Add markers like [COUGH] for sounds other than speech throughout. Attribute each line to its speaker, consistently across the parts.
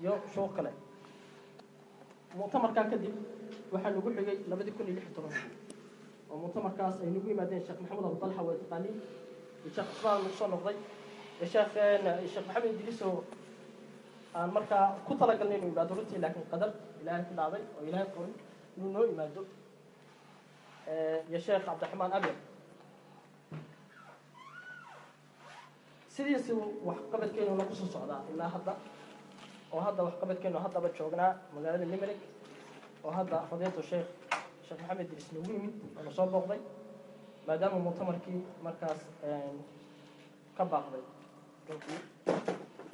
Speaker 1: iyo shuuq kale. Muctamarkaa kadib waxaa nagu xigay labadii kun iyo lix iyo tobankii oo muctamarkaas ay nagu yimaadeen sheekh maxamed abu talxa waa taqaaniin iyo sheekh cusmaan nagu soo noqday. Iyo sheekh sheekh maxamed idriis oo aan markaa ku talagalnay inuu yimaado runtii laakiin qadar ilaahay ku dhacday oo ilaahay qorin inuu noo yimaado. Iyo sheekh cabdiraxmaan abyad sidiisi waxqabadkeenu nagu soo socdaa ilaa hadda oo hadda waxqabadkeenu haddaba joognaa magaalada limerick oo hadda fadiilatu sheekh sheekh maxamed idriis nagu yimid oo na soo booqday maadaama muctamarkii markaas ka baaqday. Runtii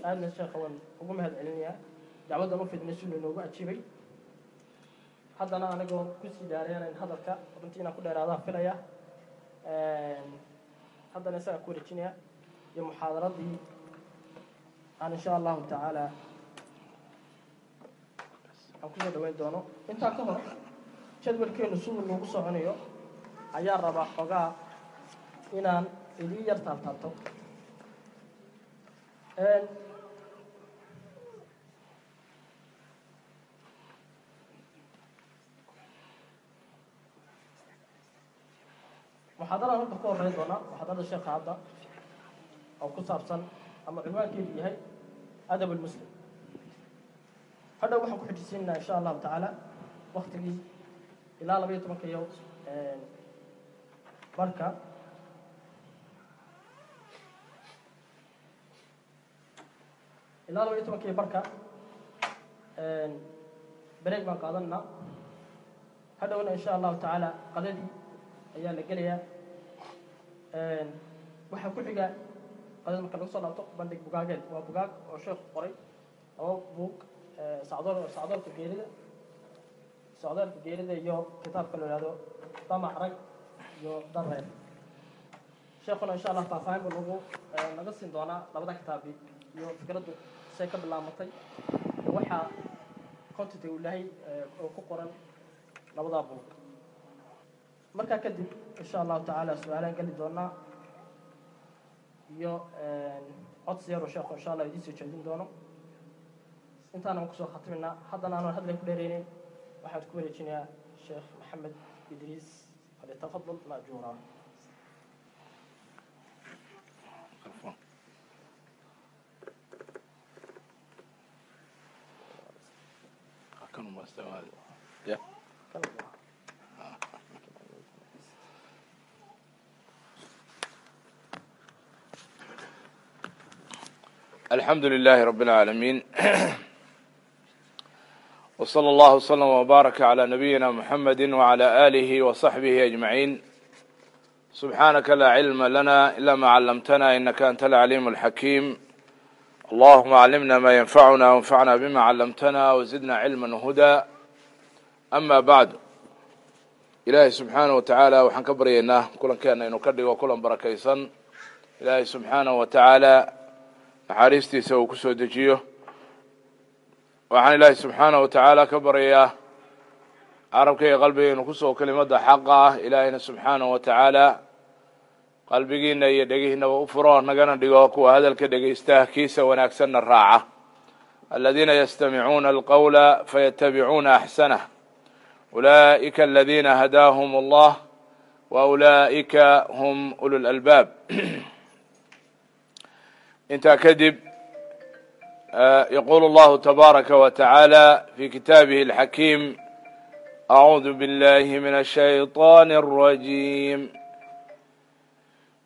Speaker 1: aadna sheekha waan ugu mahad celinayaa dacwaddan u fidnay siduu inoogu ajiibay. Haddana anigoo ku sii dhaareynayn hadalka runtii inaan ku dheeraadaan filaya haddana isagaan ku wareejinaya iyo muxaadaradii aan insha allahu tacaala aan ku soo dhaweyn doono. Intaa ka hor jadwalkeenu siduu noogu soconayo ayaa rabaa xogaa inaan idii yar taabtaabto. Muxaadaradan horta ku horeyn doonaa muxaadarada sheekha hadda oo ku saabsan ama cinwaankeedu yahay adab lmuslim hadhow waxaan ku xijisiinaynaa insha allahu tacaala waktigii ilaa laba iyo tobanka iyo ilaa laba iyo tobanka break baan qaadanaa. Hadhowna insha allahu tacaala qadadii ayaa la gelayaa. Waxaa ku xiga qadad marka laga soo laabto bandhig bugaageed waa bugaag oo sheekhu qoray laba buug sacdoolka geerida socdaalka geerida iyo kitaabka la ihahdo damac rag iyo dareer sheekuna insha allah faahfaahin buu nagu naga siin doonaa labada kitaabi iyo fikraddu say ka bilaamatay iyo waxaa contenta uu lahay oo ku qoran labadaa buug markaa kadib insha allahu tacaala su'aalaan geli doonaa iyo codsi yaroo sheekhu insha allah idiin soo jeedin doono intaanan kusoo khatiminaa haddana aanan hadlan ku dheereynin waxaan ku wareejinayaa sheekh maxamed idriis falyatafadal maajuura
Speaker 2: الحمد لله رب العالمين وصلى الله وسلم وبارك على نبينا محمد وعلى آله وصحبه أجمعين سبحانك لا علم لنا إلا ما علمتنا إنك أنت العليم الحكيم اللهم علمنا ما ينفعنا وانفعنا بما علمتنا وزدنا علما وهدى أما بعد إلهي سبحانه وتعالى وحن كبرينا كلا كان إنه كدي وكلا بركيسا إلهي سبحانه وتعالى naxariistiisa uu ku soo dejiyo waxaan ilaahay subxaana wa tacaala ka baryayaa carabkayga qalbigaynu ku soo kelimada xaqa ah ilaahayna subxaana wa tacaala qalbigiina iyo dhegihiinaba u furo nagana dhigo kuwa hadalka dhegaysta kiisa wanaagsanna raaca. Aladiina yastamicuuna alqawla fayatabicuuna axsanah ulaa'ika aladiina hadaahum allah wa ulaa'ika hum ulu lalbaab [CLEARS THROAT] intaa kadib يقول الله تبارك وتعالى في كتابه الحكيم أعوذ بالله من الشيطان الرجيم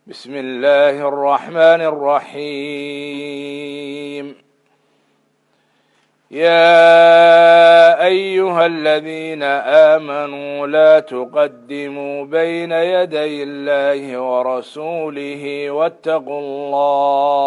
Speaker 2: بسم الله الرحمن الرحيم يا أيها الذين آمنوا لا تقدموا بين يدي الله ورسوله واتقوا الله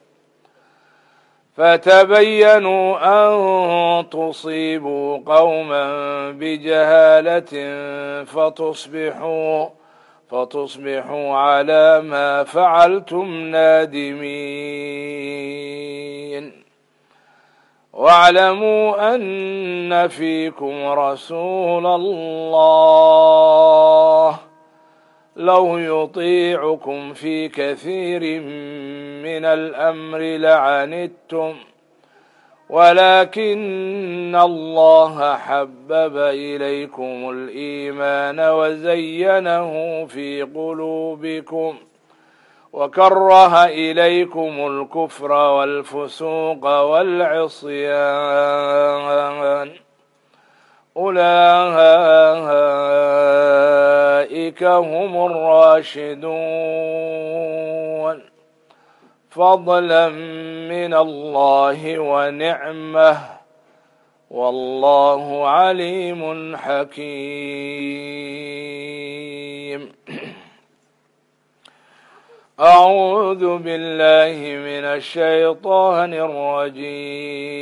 Speaker 2: فتبينوا أن تصيبوا قوما بجهالة فتصبحوا فتصبحوا على ما فعلتم نادمين واعلموا أن فيكم رسول الله لو يطيعكم في كثير من الامر لعنتم ولكن الله حبب اليكم الايمان وزينه في قلوبكم وكره اليكم الكفر والفسوق والعصيان أولئك هم الراشدون فضلا من الله ونعمة والله عليم حكيم أعوذ بالله من الشيطان الرجيم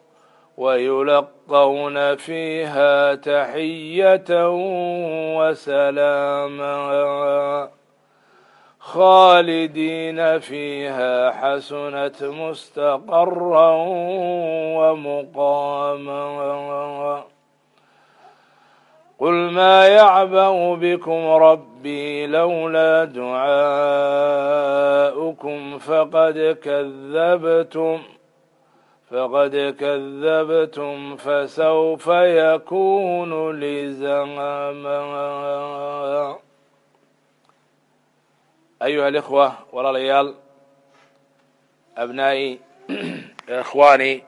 Speaker 2: ويلقون فيها تحية وسلاما خالدين فيها حسنت مستقرا ومقاما قل ما يعبأ بكم ربي لولا دعاؤكم فقد كذبتم فقد كذبتم فسوف يكون لزاما أيها الإخوة ولا أبنائي إخواني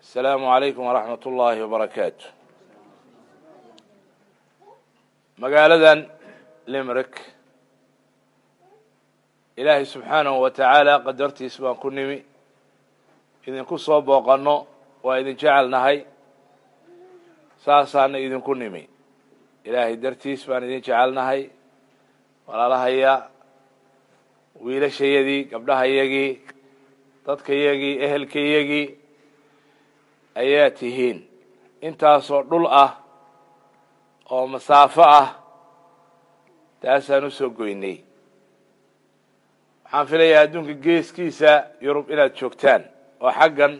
Speaker 2: السلام عليكم ورحمة الله وبركاته مقالة لمرك ilaahay subxaanahu wa tacaala qadartiis baan ku nimi. Idinku soo booqanno waa idin jecelnahay. Saasaana idinku nimi. Ilaahay dartiis baan idin jecelnahay. Walaalahaya wiilashayadii gabdhahayagii dadkayagii ehelkayagii ayaa tihiin. Intaasoo dhul ah oo masaafo ah taasaan u soo goynay waxaan adduunka geeskiisa yurub inaad joogtaan oo xaggan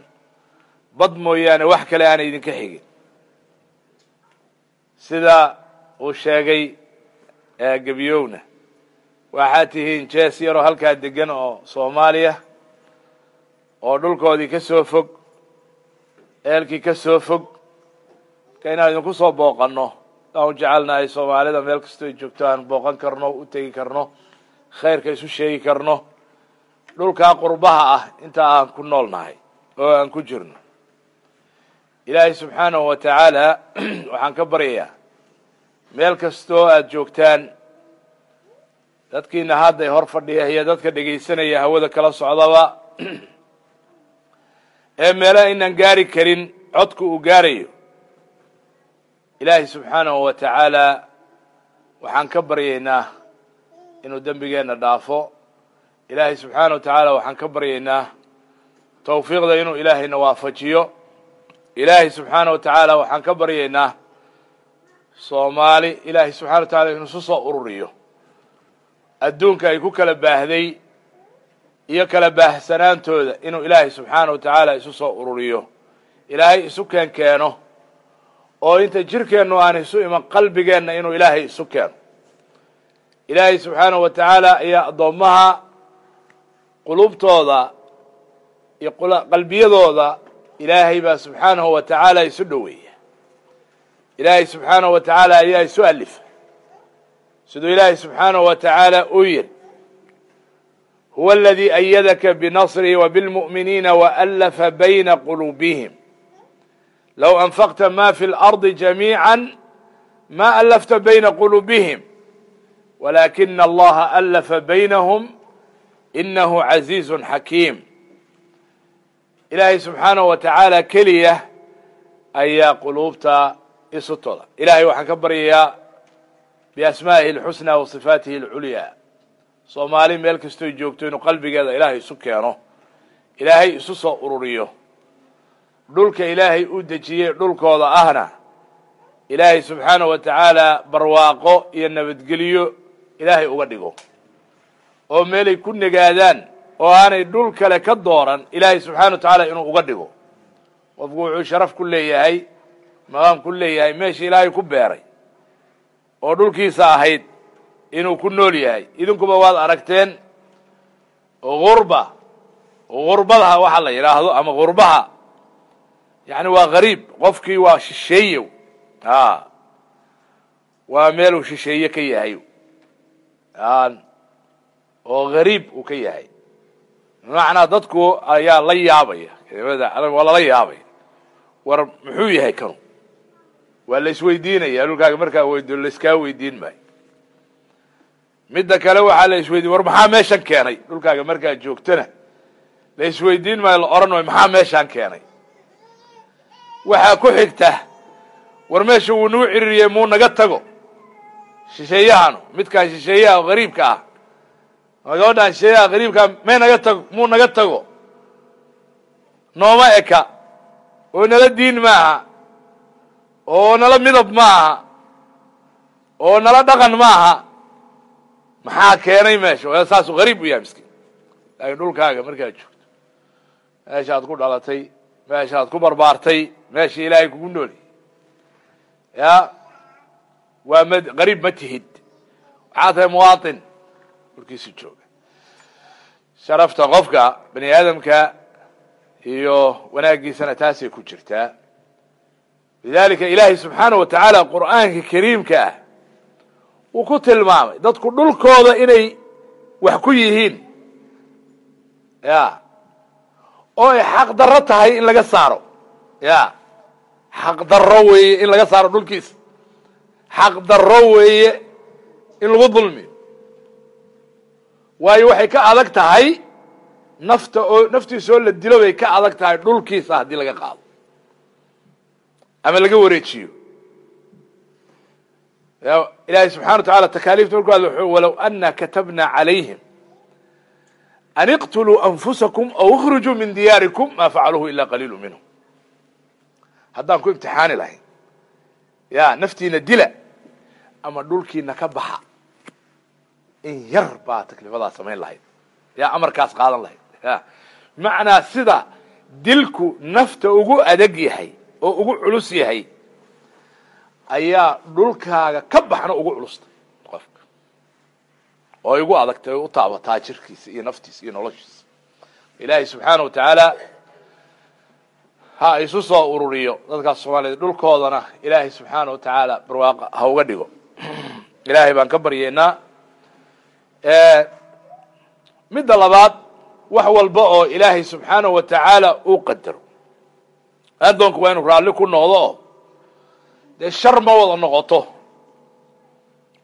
Speaker 2: bad mooyaane wax kale aanay idinka xigin. Sida uu sheegay gebiyowna waxaad tihiin jees yaroo halkaa degan oo soomaaliya oo dhulkoodii ka soo fog eelkii ka soo fog ka inaan idinku soo booqanno. Aan u jecelnahay soomaalida meel kastoo joogto aan booqan karno u tegi karno khayrka isu sheegi karno dhulkaa qurbaha ah inta aan ku nool nahay oo aan ku jirno. Ilaahay subxaanahu wa tacaala [CLEARS THROAT] waxaan ka baryayaa meel kastoo aada joogtaan dadkiina hadday hor fadhiya iyo dadka dhegaysanaya hawada kala socdaba [CLEARS THROAT] ee meelo aynaan gaari karin codku uu gaarayo. Ilaahay subxaanahu wa tacaala waxaan ka baryaynaa inuu dembigeenna dhaafo. Ilaahay subxaanahu wa tacaala waxaan ka baryaynaa tawfiiqda inuu ilaahayna waafajiyo. Ilaahay subxaanahu wa tacaala waxaan ka baryaynaa soomaali ilaahay subxana wa tacala inuu isu soo ururiyo. Adduunka ay ku kala baahday iyo kala baahsanaantooda inuu ilaahay subxaana wa tacaala isu soo ururiyo. Ilaahay isu keen keeno oo inta jirkeennu aan isu iman qalbigeenna inuu ilaahay isu keeno ilaahay subxaanahu wa tacaala ayaa addoommaha qulubtooda iyo qalbiyadooda ilaahay baa subxaanahu wa tacaala isu dhoweeya ilaahay subxaanahu wa tacaala ayaa isu alifa siduu ilaahay subxaanahu wa tacaala uu yidhi huwa aladii ayadaka binasrihi wbilmu'miniina waallafa bayna quluubihim. Low anfaqta ma fi اlardi jamiica ma allafta bayna quluubihim walaakina allaha allafa baynahum inahu casiizu xakiim ilaahay subxaanahu wa tacaala keliya ayaa quluubta isu toda ilahay waxaan ka baryayaa biasmaa'ihi اlxusnaa wa sifaatihi اlculyaa soomaali meel kastoy joogto inuu qalbigeeda ilaahay isu keeno ilaahay isu soo ururiyo dhulka ilaahay u dejiyey dhulkooda ahna ilaahay subxaanahu wa tacaala barwaaqo iyo nabadgelyo ilaahay uga dhigo. oo meelay ku negaadaan oo aanay dhul kale ka dooran ilaahay subxaana wa tacaala inuu uga dhigo. qofku wuxuu sharaf ku leeyahay maqaam ku leeyahay meesha ilaahay ku beeray oo dhulkiisa ahayd inuu ku nool yahay. idinkuba waad aragteen gurba gurbadaha waxa la yidhaahdo ama gurbaha yani waa gariib qofkii waa shisheeyow a waa meeluu shisheeye ka yahay oo gariib uu ka yahay. Bimacnaa dadku ayaa la yaabaya kelimada waa lala yaabaya war muxuu yahay kanu? Waa la isweydiinaya dhulkaaga markaa weydo laiskaa weydiin maayo. Midda kale waxaa la isweydiin war maxaa meeshan keenay? Dhulkaaga markaa joogtana. La isweydiin maayo la odhan maayo maxaa meeshaan keenay? Waxaa ku xigta war meesha wuu nagu ciririyey muu naga tago shisheeyahanu midkaan shisheeyaha oo gariibka ah. Gabadhaan shisheeyaha gariibkaa may naga tago muu naga tago? Nooma eka. Oo nala diin maaha oo nala midab maaha oo nala dhaqan maaha maxaa keenay meesha? Saasuu gariib u yahay miskiin. Laakiin dhulkaaga markaad joogto. Meeshaad ku dhalatay meeshaad ku barbaartay meesha ilaahay kugu nooli. Ya waa m gariib ma tihid. Waxaa tahay muwaaطin dhulkiisa jooga. Sharafta qofka bani aadamka iyo wanaaggiisana taasay ku jirtaa lidalika ilaahay subxaanaه wa tacaala qur'aanka kariimka ah wuu ku tilmaamay dadku dhulkooda inay wax ku yihiin. Ya. Oo ay xaq daro tahay in laga saaro. Ya. Xaq daro weeye in laga saaro dhulkiisa xaq daro weeye in lagu dulmiyo waayo waxay ka adag tahay nafta oo naftiisa oo la dilo bay ka adag tahay dhulkiisa haddii laga qaado. Ama laga wareejiyo. Ilaahay subxana wa taala takaaliifta marku hadla wuxuu walow ana katabna calayhim. An iqtuluu anfusakum aw ikhrujuu min diyaarikum ma facaluuhu ila qaliilu minhum. Haddaan ku imtixaani lahayn. Ya naftiina dila ama dhulkiina ka baxa. In yar baa takliifadaas samayn lahayd. Ya amarkaas qaadan lahayd. Macnaa sida dilku nafta ugu adag yahay oo ugu culus yahay ayaa dhulkaaga ka baxna ugu culustay qofka. Oo igu adagtay u taabataa jirkiisa iyo naftiisa iyo noloshiisa. Ilaahay subxaana wa tacaala ha isu soo ururiyo. Dadkaas soomaaliyed dhulkoodana ilaahay subxaana wa tacaala barwaaqa ha uga dhigo ilaahay baan ka baryeynaa midda labaad wax walba oo ilaahay subxaana wa tacaala uu qadaro. Addoonku waa inuu raalli ku noqdo. Oo dee shar ma wada noqoto.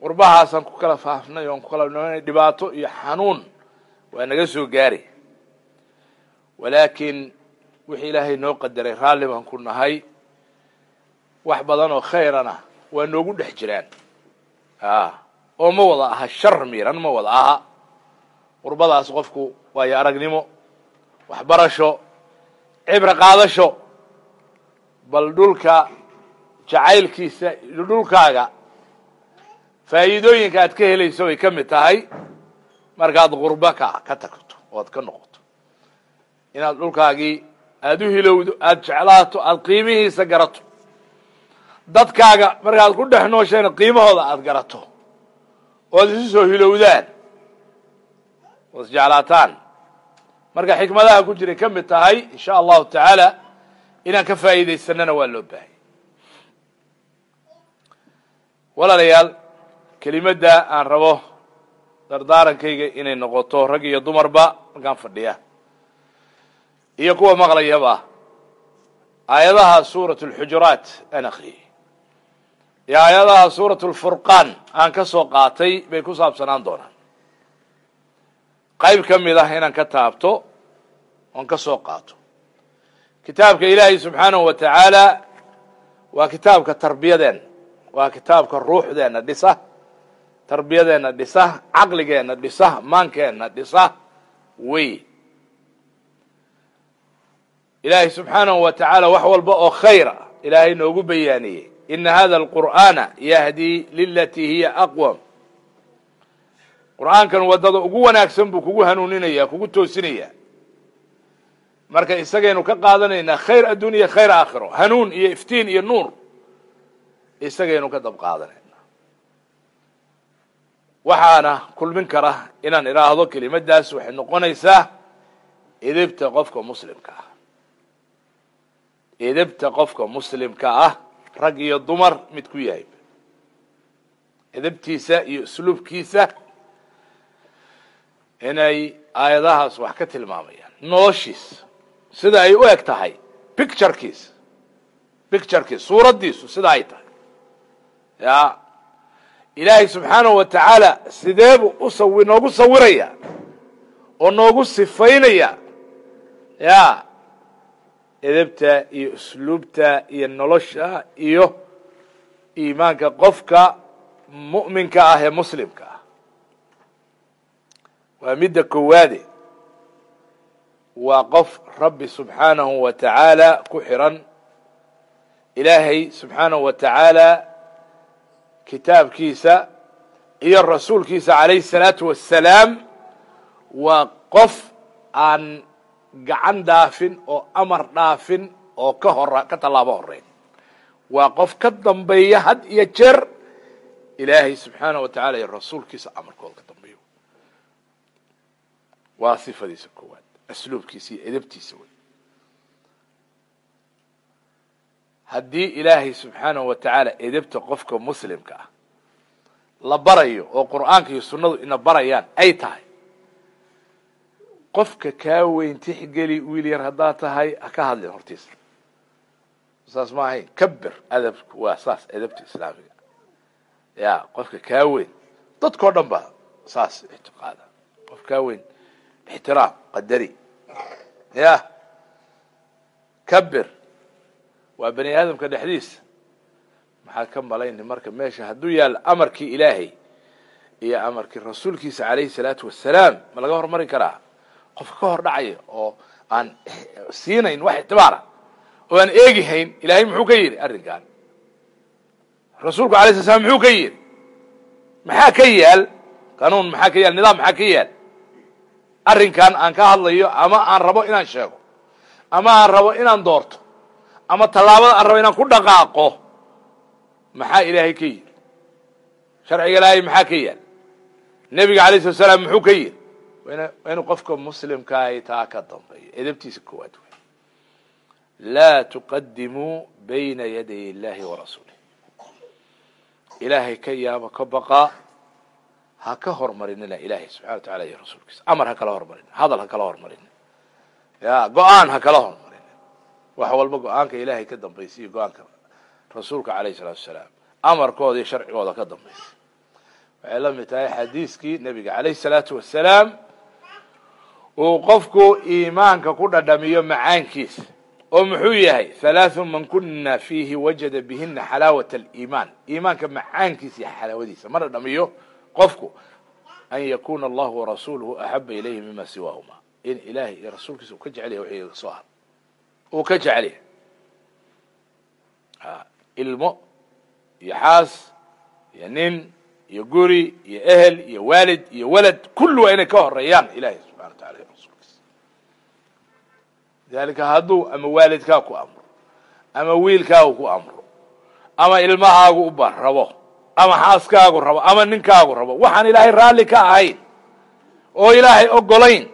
Speaker 2: Warbahaasaan ku kala faafnay oon ku kala dhibaato iyo xanuun waa naga soo gaari. Walaakiin wixii ilaahay noo qadaray raalli baan ku nahay. Wax badan oo khayrana waa noogu dhex jiraan oo ma wada aha shar miiran ma wada aha. Qurbadaas qofku waayo aragnimo waxbarasho cibro qaadasho. Bal dhulka jacaylkiisa dhulkaaga faa'iidooyinka aad ka helayso bay ka mid tahay. Markaad qurbo ka tagto oad ka noqoto. Inaad dhulkaagii aada u hilowdo aada jeclaato aada qiimihiisa garato dadkaaga markaad ku dhex nooshayna qiimahooda aada garato. Ood isu soo hilowdaan. Ood isjeclaataan marka xikmadaha ku jiray ka mid tahay in sha allahu tacaala inaan ka faa'iidaysanana waa loo baahanya walaalayaal kelimadda aan rabo dardaarankayga inay noqoto rag iyo dumarba markaan fadhiya. Iyo kuwa maqlayaba. Aayadaha suurat alxujuraat aan akriyey iyo aayadaha suurat alfurqaan aan ka soo qaatay bay ku saabsanaan doonaan. Qayb ka mid ah inaan ka taabto oon ka soo qaato. Kitaabka ilaahay subxaanahu wa tacaala waa kitaabka tarbiyadeenna waa kitaabka ruuxdeenna dhisa tarbiyadeenna dhisa caqligeenna dhisa maankeenna dhisa wey. Ilaahay subxaanahu wa tacaala wax walba oo khayra ilaahay noogu bayaaniyey ina hada alqur'aana yahdii lilatii hiya aqwam qur'aankan waddada ugu wanaagsan buu kugu hanuuninaya kugu toosinaya marka isagaynu ka qaadanaynaa khayr adduuniya khayr aakhiro hanuun iyo iftiin iyo nuur isagaynu ka dab qaadanayna waxaana kulmin kara inaan idhaahdo kelimaddaas waxay noqonaysaa edebta qofka muslimka ah edebta qofka muslimka ah rag iyo dumar mid ku yahay. Edebtiisa iyo usluubkiisa inay aayadahaas wax ka tilmaamayaan. Noloshiisa sida ay u eg tahay picturekiisa picturekiisa suuraddiisu sida ay tahay. Ya ilaahay subxaanahu wa tacaala sideebu usawi noogu sawiraya oo noogu sifaynaya ya edebta iyo usluubta iyo nolosha iyo iimaanka qofka mu'minka ah ee muslimka ah. Waa midda koowaade. Waa qof rabbi subxaanahu wa tacaala ku xiran. Ilaahay subxaanahu wa tacaala kitaabkiisa iyo rasuulkiisa calayhi salaatu wassalaam waa qof aan gacan dhaafin oo amar dhaafin oo ka hor ka tallaabo horeyn waa qof ka dambeeya had iyo jeer ilaahay subxaanahu wa tacala iyo rasuulkiisa amarkooda ka dambeeyo. Waa sifadiisa koowaad asluubkiisa iyo edabtiisa wey haddii ilaahay subxaanahu wa tacaala edebta qofka muslimka ah la barayo oo qur'aanka iyo sunnadu ina barayaan ay tahay qofka kaa weyn tixgeli wiil yar haddaad tahay ha ka hadlin hortiisa saas ma kabir adabku waa saas edabta islaamiga. Ya qofka kaa weyn dadkao dhan saas ictiqaada. Qof kaa weyn ixtiraam qadari. Ya kabir waa bani aadamka dhexdiisa maxaa ka malayni marka meesha hadduu yaallo amarkii ilaahay iyo amarkii rasuulkiisa calayhi salaatu wassalaam ma laga hormari karaa qofka ka hor dhacaya oo aan siinayn wax ictibaara oo aan eegihayn ilaahay muxuu ka yidhi arrinkan rasuulku alay sla slam muxuu ka yidhi maxaa ka yaal? Qanuun maxaa ka yaal? Nidaam maxaa ka yaal? Arrinkan aan ka hadlayo ama aan rabo inaan sheego ama aan rabo inaan doorto ama tallaabada aan rabo inaan ku dhaqaaqo maxaa ilaahay ka yidhi? Sharciga ilaahay maxaa ka yaal? Nebiga alayh slat slaam muxuu ka yidhi inuu qofka muslimkaahi taa ka dambeeyo edabtiisa koowaad wey laa tuqadimuu bayna yaday illahi warasuulih ilaahay ka yaaba ka baqa ha ka hormarinina ilaahay subxana wa tacala iyo rasuulkiisa amar ha kala hormarinin hadal ha kala hormarinin ya go'aan ha kala hormarinin wax walba go'aanka ilaahay ka dambaysa iyo go'aanka rasuulka alayh salaatu wasalaam amarkooda iyo sharcigooda ka dambaysa waxay la mid tahay xadiiskii nebiga alayh salaatu wasalaam uu qofku iimaanka ku dhadhamiyo macaankiisa oo muxuu yahay halaaثu man kuna fiihi wajada bihina xalaawat aliimaan. Iimaanka macaankiisa iyo xalaawadiisa ma dhadhamiyo qofku an yakuna allahu warasuuluhu axaba ilayhi mima siwaahuma. In ilaahay iyo rasuulkiisa uu ka jecel yahay wixii soo har uu ka jecel ilmo iyo xaas iyo nin iyo guri iyo ehel iyo waalid iyo walad kulli waa inay ka horeeyaan ilahay subxana wa rasuulkiisa dalika hadduu ama waalidkaa ku amro ama wiilkaagu ku amro ama ilmahaagu uba rabo ama xaaskaagu rabo ama ninkaagu rabo waxaan ilaahay raalli ka ahayn oo ilaahay ogolayn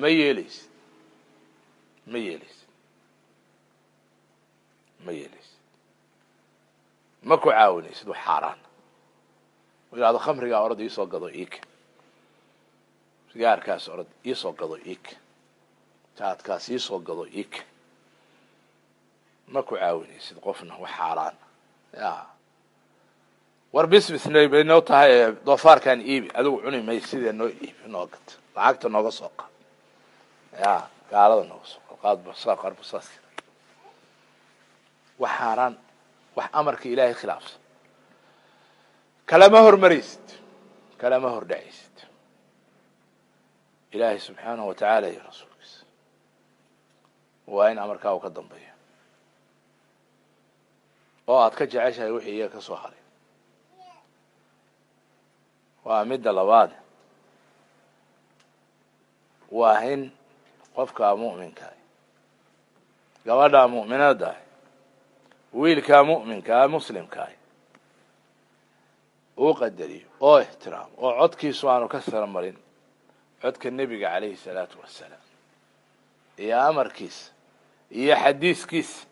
Speaker 2: ma yeelaysid ma yeelaysid ma yeelaysid ma ku caawinaysid wax xaaraan? U idhahdo khamrigaa orod iisoo gado iika sigaarkaas orod iisoo gado iika jaadkaas iisoo gado iika ma ku caawinaysid qofna wax xaaraan? Ya. War bisbisna bay noo tahay doofaarkaan iibi. Adigu cuni may sidee noo iibi noo gata lacagta nooga soo qaad. Ya gaalada nooga soo qaad. Qaad basaa qaar basaas wax xaaraan wax amarka ilaahay khilaafsan kalama hormaraysid. Kalama hordhacaysid ilaahay subxaanahu wa tacaala iyo rasuulkiisa waa in amarkaa uu ka dambeeyo. Oo aad ka jeceshahay wixii iyaga ka soo haray. Waa midda labaad. Waa in qofkaa mu'minkaah gabadhaa mu'minadaah wiilkaa mu'minkaa muslimkaah uu qadariyo oo ixtiraamo oo codkiisu aanu ka sara marin codka nebiga calayhi salaatu wassalaam. Iyo amarkiisa iyo xadiiskiisa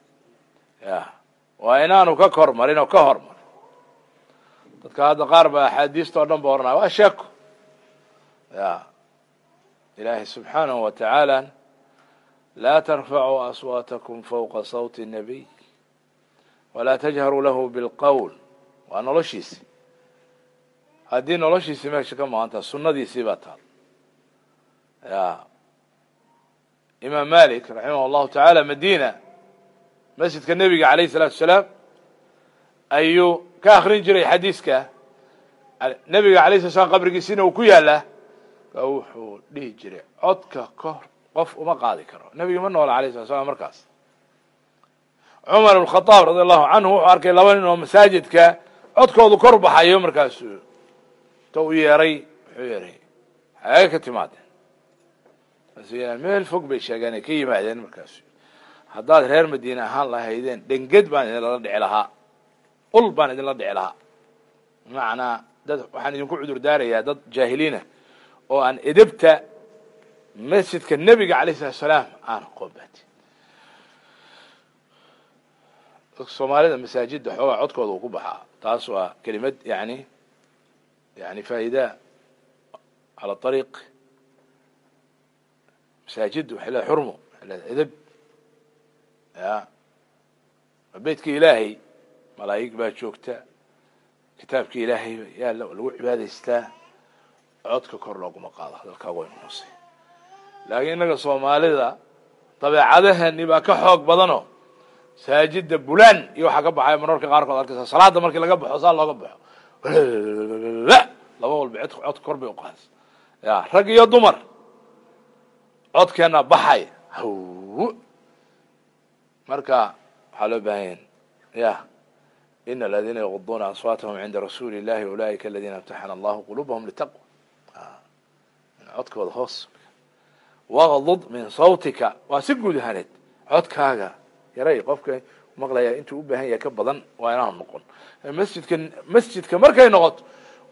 Speaker 2: ya waa inaanu ka kor marin oo ka hor marin dadka hadda qaar ba axaadiista o dhan ba oranaya waa sheeko ya ilaahay subxaanahu wa tacaala laa tarfacuu aswaatakum fawqa sawti الnabiy walaa tajharuu lahu bilqowl waa noloshiisi. Haddii noloshiisii meesha ka maqantaa sunadiisii baa taal. Ya imaam malik raximah allahu tacaala madina masjidka nebiga alayh الsalaatu wasalaam ayuu ka akrin jiray xadiiska. Nebiga alay sala slam qabrigiisina uu ku yaalaa wuxuu dhihi jiray codka kahor qof uma qaadi karo. Nebiga ma noola alayh sala slam markaas. Cumar ibn radi allahu canhu wuxuu arkay laba nin oo masaajidka codkoodu kor baxayo markaasu ta u yeeray wuxuu yeeray xaga ka markaasu meel fog bay sheegeen ay ka yimaadeen markaasu haddaad reer madiine ahaan lahaydeen dhenged baan idinlala dhici lahaa ul baan idinla dhici lahaa bimacnaa dad waxaan idinku cudur daarayaa dad jaahiliina oo aan edebta masjidka nebiga alayh salatu salaam aan qoobaatin soomaalida masaajidda xoogaa codkooda uu ku baxaa. Taas waa kelimad yani yani faa'iida cala ariiq masaajidda waxay leedahay xurmo waxay leedahay edeb. Ya. Beytka ilaahay malaa'ig baa joogta kitaabka ilaahay yaa lagu cibaadaystaa. Codka kor looguma qaado hadalkaaga waynu hoose laakiin innaga soomaalida dabeecadahani baa ka xoog badano. Masaajida bulaan iyo waxaa ka baxaya mararka qaarkood arkaysa salaada markii laga baxo saa looga baxo. Laba walba cod codka kor bay uqaadaysa ya rag iyo dumar codkeena baxay. Haw. Marka waxaa loo baahanya ya in aladiina yaquduuna aswaatahum cinda rasuuli illahi ulaaika aladiina imtaxana allahu quluubahum litaqwa ah, codkooda hoos waqdud min sawtika. Waa si guud ahaneed codkaaga yaray qofka maqlaya intuu u baahan yahay ka badan waa inaanu noqon. Masjidka masjidka markay noqoto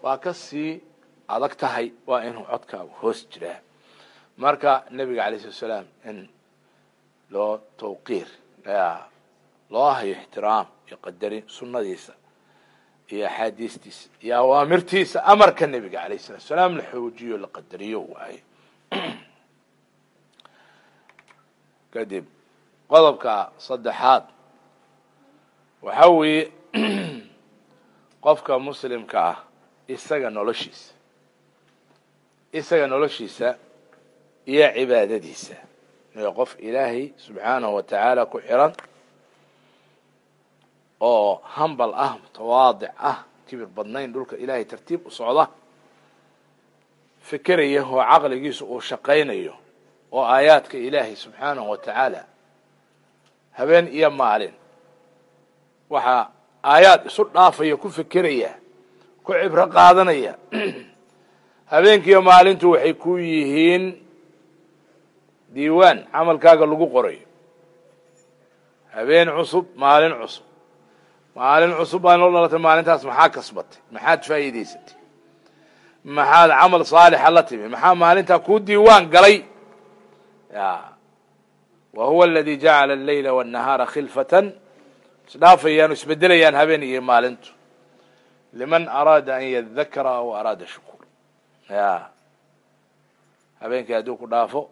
Speaker 2: waa ka sii adag tahay waa inuu codkaaga hoos jiraa marka nebiga alayh slat slaam in loo tawqiir loo hayo ixtiraam iyo qadarin sunadiisa iyo axaadiistiisa iyo awaamirtiisa amarka nebiga alayh salatu salaam la xoojiyo la qadariyo waayo [CLEARS THROAT] kadib qodobka saddexaad waxa weeye [CLEARS THROAT] qofka muslimka ah isaga noloshiisa isaga noloshiisa iyo cibaadadiisa. Inuu qof ilaahay subxaanahu wa tacaala ku xiran oo hambal ah mutawaadic ah kibir badnayn dhulka ilaahay tartiib u socda fikeraya oo caqligiisu uu shaqaynayo oo aayaadka ilaahay subxaanahu wa tacaala habeen iyo maalin. Waxaa aayaad isu dhaafaya ku fikeraya ku cibro qaadanaya. [CLEARS THROAT] Habeenkiiyo maalintu waxay ku yihiin diiwaan camalkaaga lagu qorayo habeen cusub maalin cusub. Maalin cusub baa noo dhalatay maalintaas maxaa kasbatay? Maxaad faa'iidaysatay? Maxaad camal saalixa la timi? Maxaa maalintaa kuu diiwaan galay? Wa huwa aladi jacala allayla wاnnahaara khilfatan. Isdhaafayaan o isbedelayaan habeen iyo maalintu. Liman araada an yadakara aw araada shukuur habeenkii hadduu ku dhaafo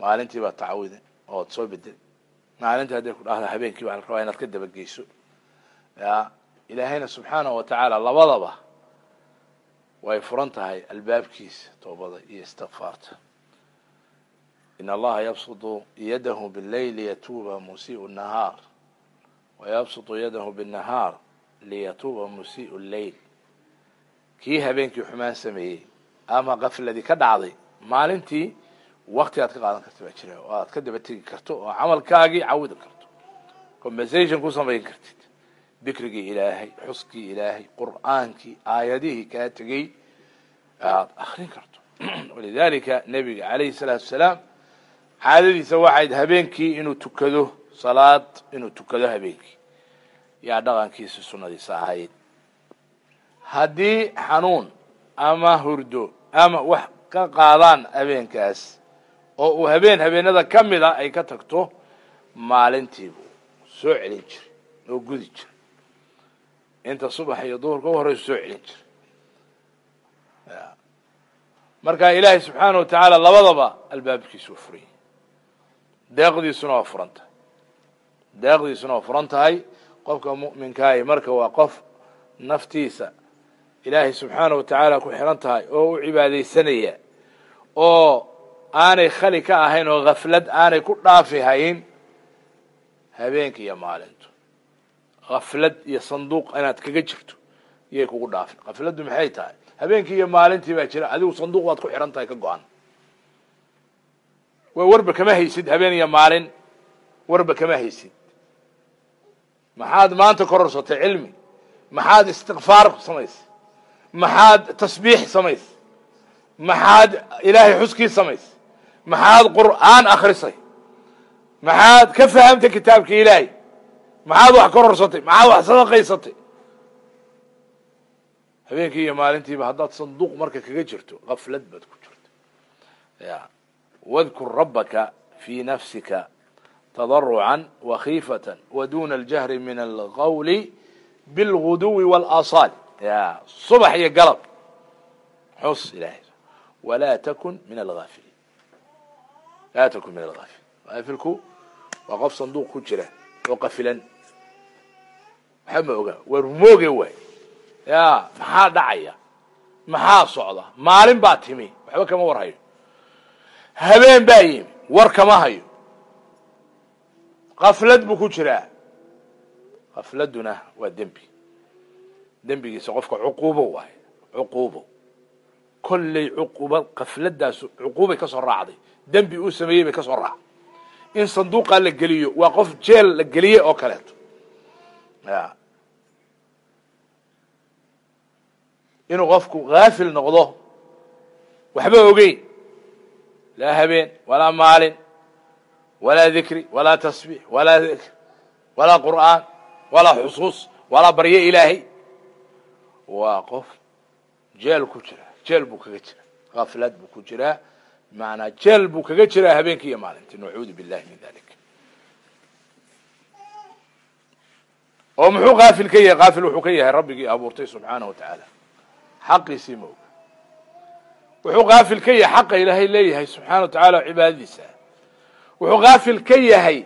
Speaker 2: maalintii baad tacawiday ood soo bedel. Maalintii hadday ku dhahda habeenkii baa la rabaa inaad ka dabageyso ya ilaahayna subxaanahu watacaala labadaba way furan tahay albaabkiisa toobada iyo istikfaarta in allaha yabsudu yadahu bileyli yatuuba musiiu nahaar. Wayabsudu yadahu binahaar liyatuuba musiiu lleyl kii habeenkii xumaan sameeyey ama kafladii ka dhacday maalintii wakti aad ka qaadan karta baa jira oo aad ka daba tegi karto oo camalkaagii cawidi karto compensation ku samayn kartid dikrigii ilaahay xuskii ilaahay qur'aankii aayadihii kaa tegey aad akrin karto walidalika nebiga calayhi salaatu wasalaam caadadiisa waxayd habeenkii inuu tukado salaad inuu tukado habeenkii yaa dhaqankiisa sunadiisa ahayd haddii xanuun ama hurdo ama wax ka qaadaan habeenkaas oo uu habeen habeenada ka mida ay ka tagto maalintiibuu soo celin jiray oo gudi jiray. Inta subax iyo duhurka u horeysu soo celin jiray. Marka ilaahay subxaana wa tacaala labadaba albaabkiisu waa furan yahay. Deeqdiisuna waa furan tahay. Deeqdiisuna waa furan tahay. Qofka mu'minkaahi marka waa qof naftiisa ilaahay subxaana wa tacaala ku xiran tahay oo u cibaadaysanaya oo aanay khali ka ahayn oo khaflad aanay ku dhaafi hayn habeenka iyo maalintu. Khaflad iyo sanduuq inaad kaga jirto iyay kugu dhaafin. Khafladdu maxay tahay? Habeenkii iyo maalintii baa jira. Adigu sanduuq baad ku xihan tahay ka go-an. Wa warba kama haysid habeen iyo maalin warba kama haysid. Maxaad maanta kororsatay cilmi? Maxaad istikfaar samaysay maxaad tasbiix samaysay maxaad ilaahay xuskii samaysay maxaad qur'aan akrisay maxaad ka fahamtay kitaabka ilaahay? Maxaad wax kororsatay maxaad wax sadaqaysatay? Habeenkii iyo maalintiiba haddaad sanduuq marka kaga jirto kaflad baad ku jirto ya wadkur rabbaka fii nafsika tadarucan wakhiifatan waduna aljahri min alqawli bilguduwi wاlaasaal ya subax iyo galab. Xus ilahay walaa takun min alafiliin laa takun min alghafiliin haafilku waa qof sanduuq ku jira oo qafilan waxba ma oga war mooge waay ya maxaa dhacaya maxaa socda maalin baa timi waxba kama war hayo habeen baa yimi war kama hayo kaflad buu ku jiraa kafladuna waa dembi dembigiisa qofka cuquubo waaye cuquubo kolley cuquuba kafladdaas cuquubay ka soo raacday dembi uu sameeyey bay ka soo raacday in sanduuqaa la geliyo waa qof jeel la geliyey oo kaleeto. Inuu qofku haafil noqdo waxba ogeyn. Laa habeen walaa maalin walaa dikri walaa tasbiix walaa dikr walaa qur'aan walaa xusuus walaa barye ilaahay. Waa qof jeel ku jira jeel buu kaga jira kaflad buu ku jiraa maanaa jeel buu kaga jiraa habeenkii iyo maalintii. Nacuudu billahi min dalik. Oo muxuu kaafil ka yahay? Kaafil wuxuu ka yahay rabbigii abuurtay subxaanahu wa tacaala. Xaqiisii ma oga. Wuxuu kaafil ka yahay xaqa ilaahay leeyahay subxaana wa tacaala cibaadadiisa. Wuxuu kaafil ka yahay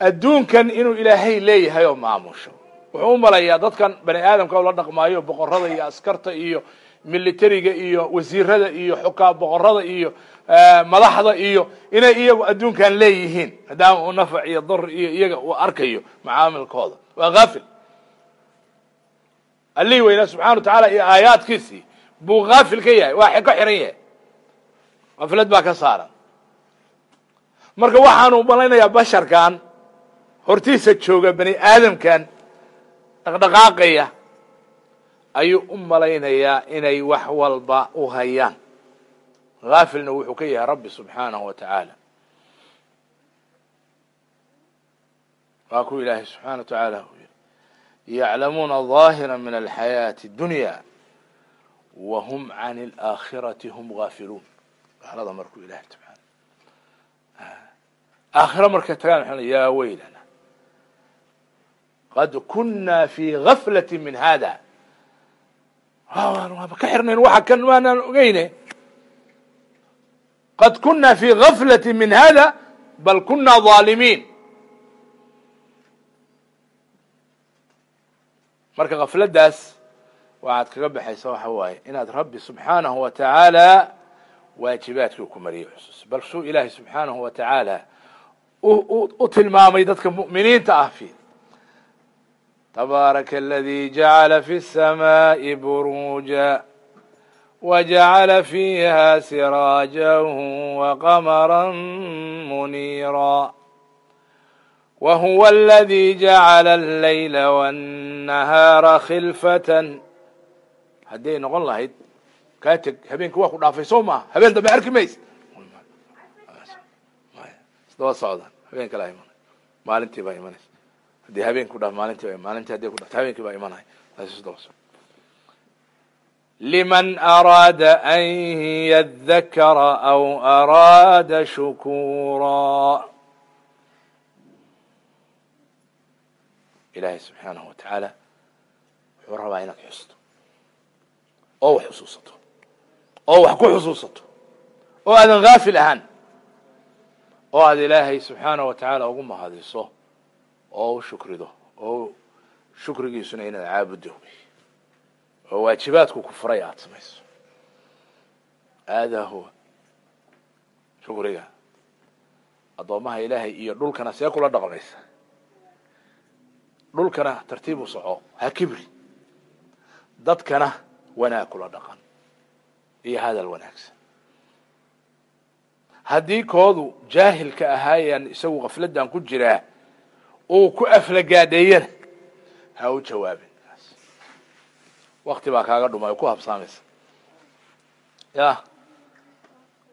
Speaker 2: adduunkan inuu ilaahay leeyahay oo maamusho. Wuxuu u malayaa dadkan bani aadamka la dhaqmaayo boqorada iyo askarta iyo militariga iyo wasiirada iyo xukaa boqorada iyo madaxda iyo inay iyagu adduunkan leeyihiin. Maadaama uu nafac iyo dar iyo iyaga uu arkayo macaamilkooda. Waa kaafil allihii weynaa subxana wa tacaala iyo aayaadkiisii buu kaafil ka yahay. Waa ka xiran yahay. Kaflad baa ka saaran. Marka waxaanu malaynayaa basharkan hortiisa jooga bani aadamkan dhaqdhaqaaqaya ayuu u malaynayaa inay wax walba u hayaan haafilna wuxuu ka yahay rabbi subxaanahu wa tacaala waa ku ilaahay subxana wa tacaala uu yihi yaclamuuna ظaahira min alxayaaةi اdunya wa hum can اlaakhirati hum gaafiluun gaalada markuu ilahay subxaana aakhiro markay tagaan waxaa yaa weylana qad kuna fi gaflati min hada waaba ka xirnayn waxa kan maanaan ogeyne qad kuna fi gaflati min hada bal kuna ظaalimiin marka gafladaas waxaad kaga baxaysa waxa waaye inaad rabbi subxaanahu wa tacaala waajibaadkii ku mariyo xusuus bal suu ilaahay subxaanahu wa tacaala u tilmaamay dadka mu'miniinta ah تبارك الذي جعل في السماء بروجا وجعل فيها سراجا وقمرا منيرا وهو الذي جعل الليل والنهاar khilfة hadday noqon lahayd kateg habeenka waa ku dhaafay soo maha habeen dambe arki mays isdaba socdan habeen kala maalintii baa imanaysa haddii habeen ku dhaaf maalintii maalintii hadday ku dhaafto habeenkii baa socda liman araada an yadakara aw araada shukura ilaahay subxaanahu wa tacaala wuxuu rabaa inaad xusto oo wax xusuusato oo wax ku xusuusato oo aadan haafil ahaan oo aad ilaahay subxaanahu wa ugu mahadiso oo u shukrido. Oo shukrigiisuna inaad caabuddo oo waajibaadku ku furay aada samayso. Aadaa huwa. Shukriga. Addoommaha ilaahay iyo dhulkana see kula dhaqmaysa. Dhulkana tartiib u soco. Ha kibri. Dadkana wanaag kula dhaqan. Iyo hadal wanaagsan. Haddii koodu jaahilka ahaayaan isagu kafladan ku jiraa uu ku aflagaadheeyana ha u jawaabin wakti baa kaaga dhumay oo ku habsaamaysa ya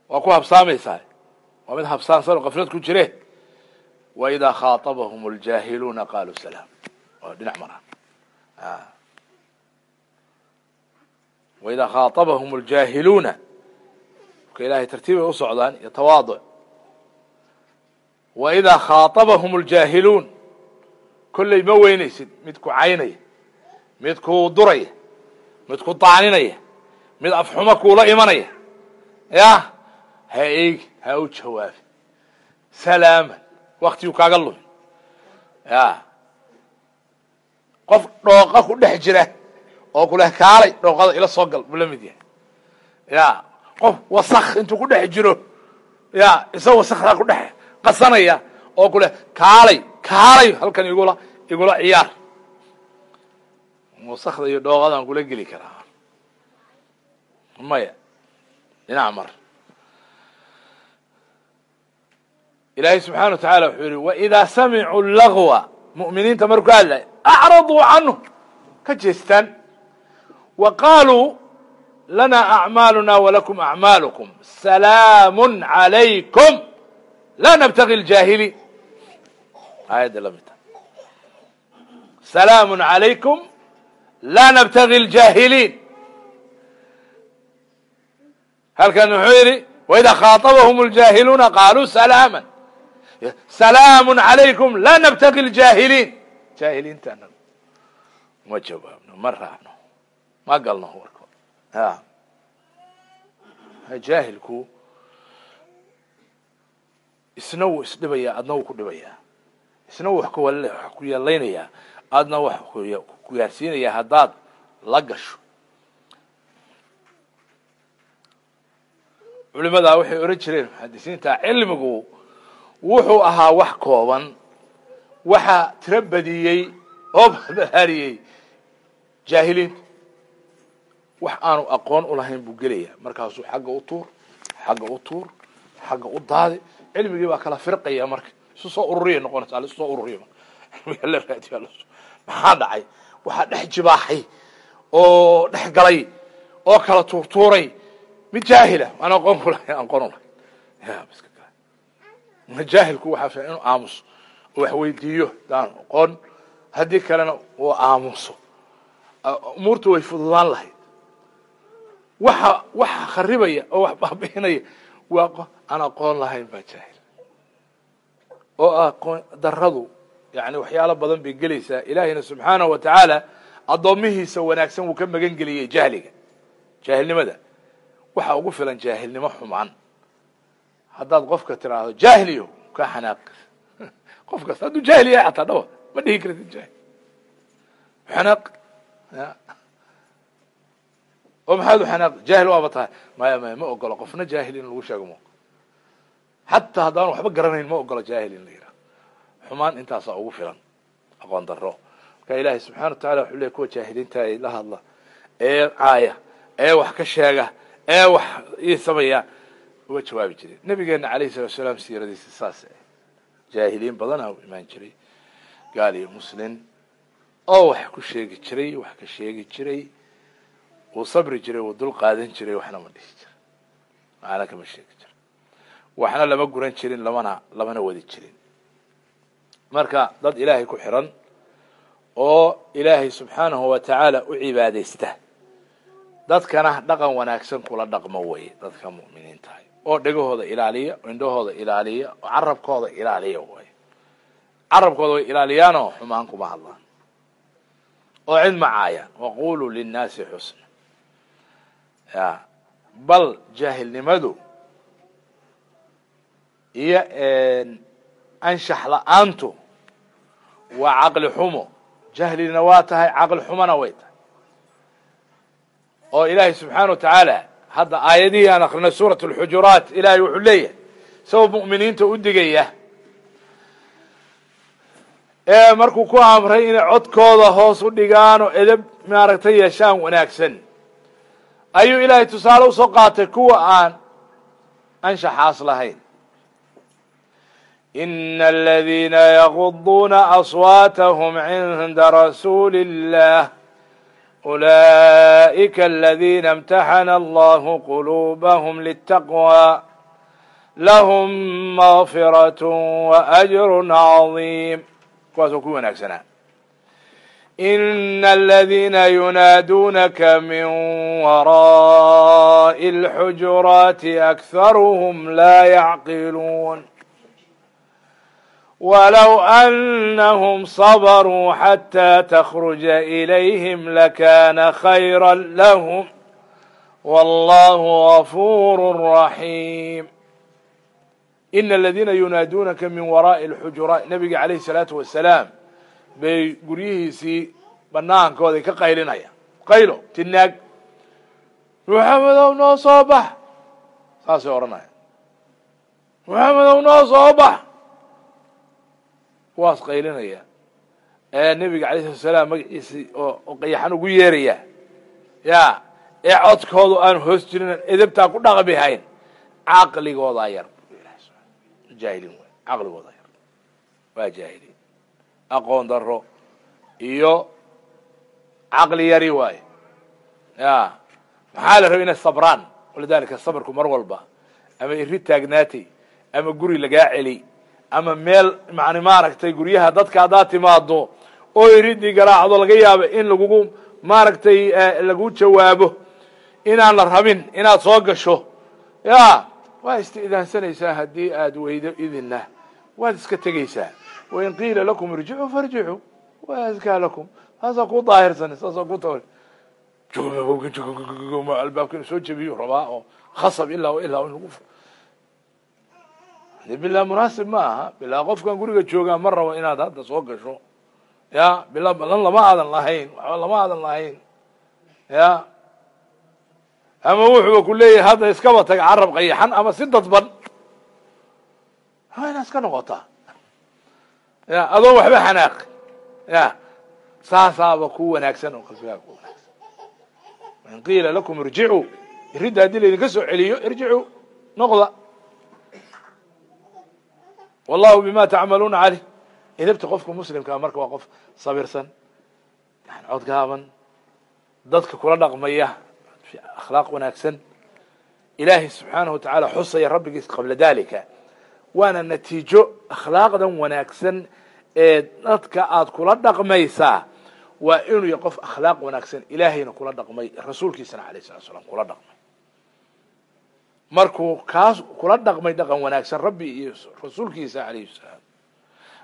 Speaker 2: waa ku habsaamaysaa waa mid habsaansan oo kaflad ku jire waidaa khaaطabahum اljaahiluuna qaaluu salaam waa dhinac maraan waidaa khaaطabahum اljaahiluuna marka ilahay tartiibay u socdaan iyo tawaaduc waidaa khaaطabahum اljaahiluun kolley ma weynaysid. Mid ku caynaya mid ku duraya mid ku daaninaya mid afxumo kuula imanaya. Ya ha eegi ha u jawaabi salaaman waktigu kaaga lumin. Ya qof dhooqa ku dhex jira oo kuleh kaalay dhooqada ila soo gal buu la mid yahay. Ya qof wasak intuu ku dhex jiro ya isagoo wasakdaa ku dhex qasanaya oo kuleh kaalay kaalay halkan igula igula ciyaar. Wasakda iyo dhooqadaan kula geli karaa. Maya dhinac mar. Ilaahay subxana wa tacala wuxuu yihi waidaa samicuu lagwa mu'miniinta markuu hadlay acraduu canhu ka jeestaan wa qaaluu lana acmaaluna walakum acmaalukum salaamu عalaykum la nabtagi اljaahiliin aayadda la mid ah. ta salaamu calaykum laa nabtagi ljaahiliin halkan wuxuu yidhi waidaa khaaabahum اljaahiluuna qaaluu salaama salaamu calaykum laa nabtagi ljaahiliin jaahiliintaana ma jawaabno ma raacno ma galno warkood jaahilku isna wuu isdhibayaa adna wuu ku dhibayaa isna wax ku yeelaynayaa adna wax ku gaarsiinayaa haddaad la gasho. Culimadaa waxay ohan jireen muxadisiinta cilmigu wuxuu ahaa wax kooban waxa tiro badiyey oo bahariyey jaahiliinta wax aanu aqoon ulahayn buu gelaya markaasuu xagga u tuur xagga u tuur xagga u daadi. Cilmigii baa kala firqaya marka isu soo ururiya noqonaysa al isu soo ururiya la raadiyo maxaa dhacay? Waxaa dhex jibaaxay oo dhex galay oo kala tuurtuuray. Mid jaahila aan aqoon kulahayn aqoon ulahayn ya iska gala jaahilku waxaa fiican inuu aamuso oo wax weydiiyo daan aqoon haddii kalena uu aamuso. Umuurta way fududaan lahayd. Waxa waxa kharibaya oo wax baabi'inaya waa aan aqoon lahayn baa jaahil oo aqoon daradu yani waxyaalo badan bay gelaysaa. Ilaahiyna subxaanahu wa tacaala addoomihiisa wanaagsan wuu ka magan geliyey jahliga jaahilnimada. Waxaa ugu filan jaahilnimo xumaan. Haddaad qofka tiraahdo jaahiliyo ka xanaaq. [LAUGHS] Qof kasta hadduu jaahil yahay xataa dhawa ma dhihi kartid jaahil. Xanaaq oo maxaad u xanaaq? Jaahil waaba tahay. Maya maya ma ogolo qofna jaahil in lagu sheego xataa haddaan waxba garanayn ma ogolo jaahil in la yidhaho xumaan intaasaa ugu filan. Aqoon darro. Marka ilaahay subxana wa tacala wuxuu leey kuwa jaahiliinta ay la hadla ee caaya ee wax ka sheega ee wax ii sameeya uga jawaabi jiray. Nabigeena alayhi salatu salaam siiradiisa saas jaahiliin badanaa u imaan jiray. Gaal iyo muslin oo wax ku sheegi jiray wax ka sheegi jiray. Wuu sabri jiray wuu dul qaadan jiray waxna ma dhihi jirin macna kama sheegi jirin waxna lama guran jirin lamana lamana wadi jirin. Marka dad ilaahay ku xiran oo ilaahay subxaanahu wa tacaala u cibaadaysta. Dadkana dhaqan wanaagsan kula dhaqmo way dadka mu'miniintahay. Oo dhegahooda ilaaliya oo indhahooda ilaaliya oo carabkooda ilaaliya way carabkooda way ilaaliyaanoo xumaan kuma hadlaan. Oo cid ma caayaan linnaasi xusna. Ya bal jaahilnimadu iyo anshax la'aantu waa caqli xumo. Jahlina waa tahay caqli xumona way tahay. Oo ilaahay subxaana wa tacaala hadda aayadihii aan akrinay suurat alxujuraat ilaahay wuxuu leeyahay isagoo mu'miniinta u digaya ee markuu ku amray inay codkooda hoos u dhigaan oo edab maaragtay yeeshaan wanaagsan. Ayuu ilaahay tusaale u soo qaatay kuwa aan anshaxaas lahayn إن الذين يغضون أصواتهم عند رسول الله أولئك الذين امتحن الله قلوبهم للتقوى لهم مغفرة وأجر عظيم kuwaasoo ku wanaagsanaa ina aladiina yunaaduunaka min waraءi اlxujuraati akharuhum laa yacqiluun walow anahum sabaruu xatى takhruja ilayhim lakana khayra lahm wallahu gafur raxiim ina aladiina yunaaduunaka min waraa'i alxujuraat nabiga calayhi salaatu wasalaam bay guryihiisii banaankooday ka qaylinayaan qaylo tinaag muxamedow noo soo bax saasay odhanaya muxamedow noo soo bax kuwaas qaylinaya. Ee nebiga alayh salatu salaam magaciisii oo qayaxan ugu yeeraya. Ya ee codkoodu aan hoos jirin edabtaa ku dhaqmi hayn. Caqligoodaa yar. Jaahiliin waay caqligooda yar. Waa jaahiliin. Aqoon daro iyo caqli yari waaye. Ya maxaa la rabay inay sabraan? Walidalika sabrku mar walba. Ama iri taagnaatay ama guri lagaa celi ama meel mani maaragtay guryaha dadka haddaad timaado oo iridii garaacdo laga yaabo in lagugu maaragtay lagu jawaabo inaan la rabin inaad soo gasho. Ya waa isti'daansanaysaa haddii aad weydo idinna. Waad iska tegaysaa wain qiila lakum irjicuu farjicuu wa askaa lakum. Saasaa ku daahirsan saasaa ku ta albaabka inu soo jebiyo rabaa oo khasab ilaa ilaa in lagu de bilaa munaasib ma aha. Bilaa qofkan guriga joogaa ma rabo inaad hadda soo gasho. Ya bilaa balan lama aadan lahayn. Waxba lama aadan lahayn. Ya. Ama wuxuuba ku leeyahay hadda iskaba taga carab qayaxan ama si dadban. Waa inaad iska noqotaa ya adoon waxba xanaaq. Ya. Saasaaba ku wanaagsan oo qalbigaaga ku wanaagsan. In qiila lakum irjicuu iridda haddii laydinka soo celiyo irjicuu noqda wallahu bima tacmaluuna caleyh edabta qofka muslimkaa marka waa qof sabirsan yani cod gaaban dadka kula dhaqmaya akhlaaq wanaagsan. Ilaahay subxaanahu watacaala xusaya rabbigiis qabla dalika waana natiijo akhlaaqdan wanaagsan ee dadka aad kula dhaqmaysaa waa inuu yahay qof akhlaaq wanaagsan. Ilaahayna kula dhaqmay rasuulkiisana alayh salatu slam kula dhaqmay markuu kaas kula dhaqmay dhaqan wanaagsan rabbi iyo rasuulkiisa alayhi salaam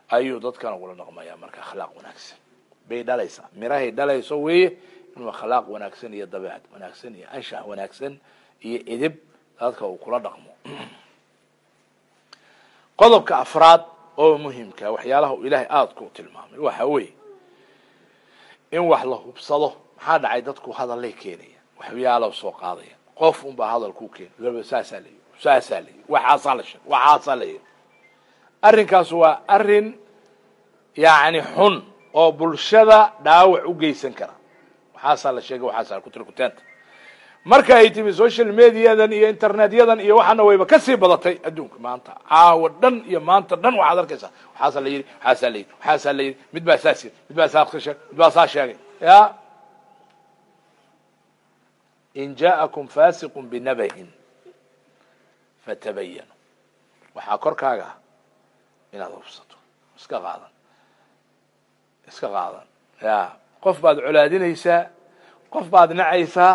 Speaker 2: ayuu dadkan ugula dhaqmayaa marka akhlaaq wanaagsan. Bay dhalaysaa mirahay dhalayso weeye inuu akhlaaq wanaagsan iyo dabeecad wanaagsan iyo anshax wanaagsan iyo edib dadka uu kula dhaqmo. [CLEARS THROAT] Qodobka afraad oo muhimka waxyaalaha uu ilaahay aada ku tilmaamay waxa weeye in wax la hubsado maxaa dhacay dadku hadallay keenaya waxyaala soo qaadaya qof unbaa hadal ku keena saasaa la yiri saasaa la yiri waxaasaa la sheeg waxaasaa la yiri arrinkaas waa arrin yacni xun oo bulshada dhaawac u geysan kara. Waxaasaa la sheegay waxaasaa kutirkutaanta marka ay timi social mediadan iyo internetyadan iyo waxaana wayba ka sii badatay adduunka maanta. Caawa dhan iyo maanta dhan waxaad arkaysaa. Waxaasaa la yidhi waxaasaa la yidhi waxaasaa la yidhi. Mid baa saas yiri mid baa saa sheegay mid baa saa sheegay ya in ja'akum fasiqun binabahin fatabayanu waxaa korkaaga ah inaad hubsato iska qaadan iska qaadan ya qof baad colaadinaysaa qof baad nacaysaa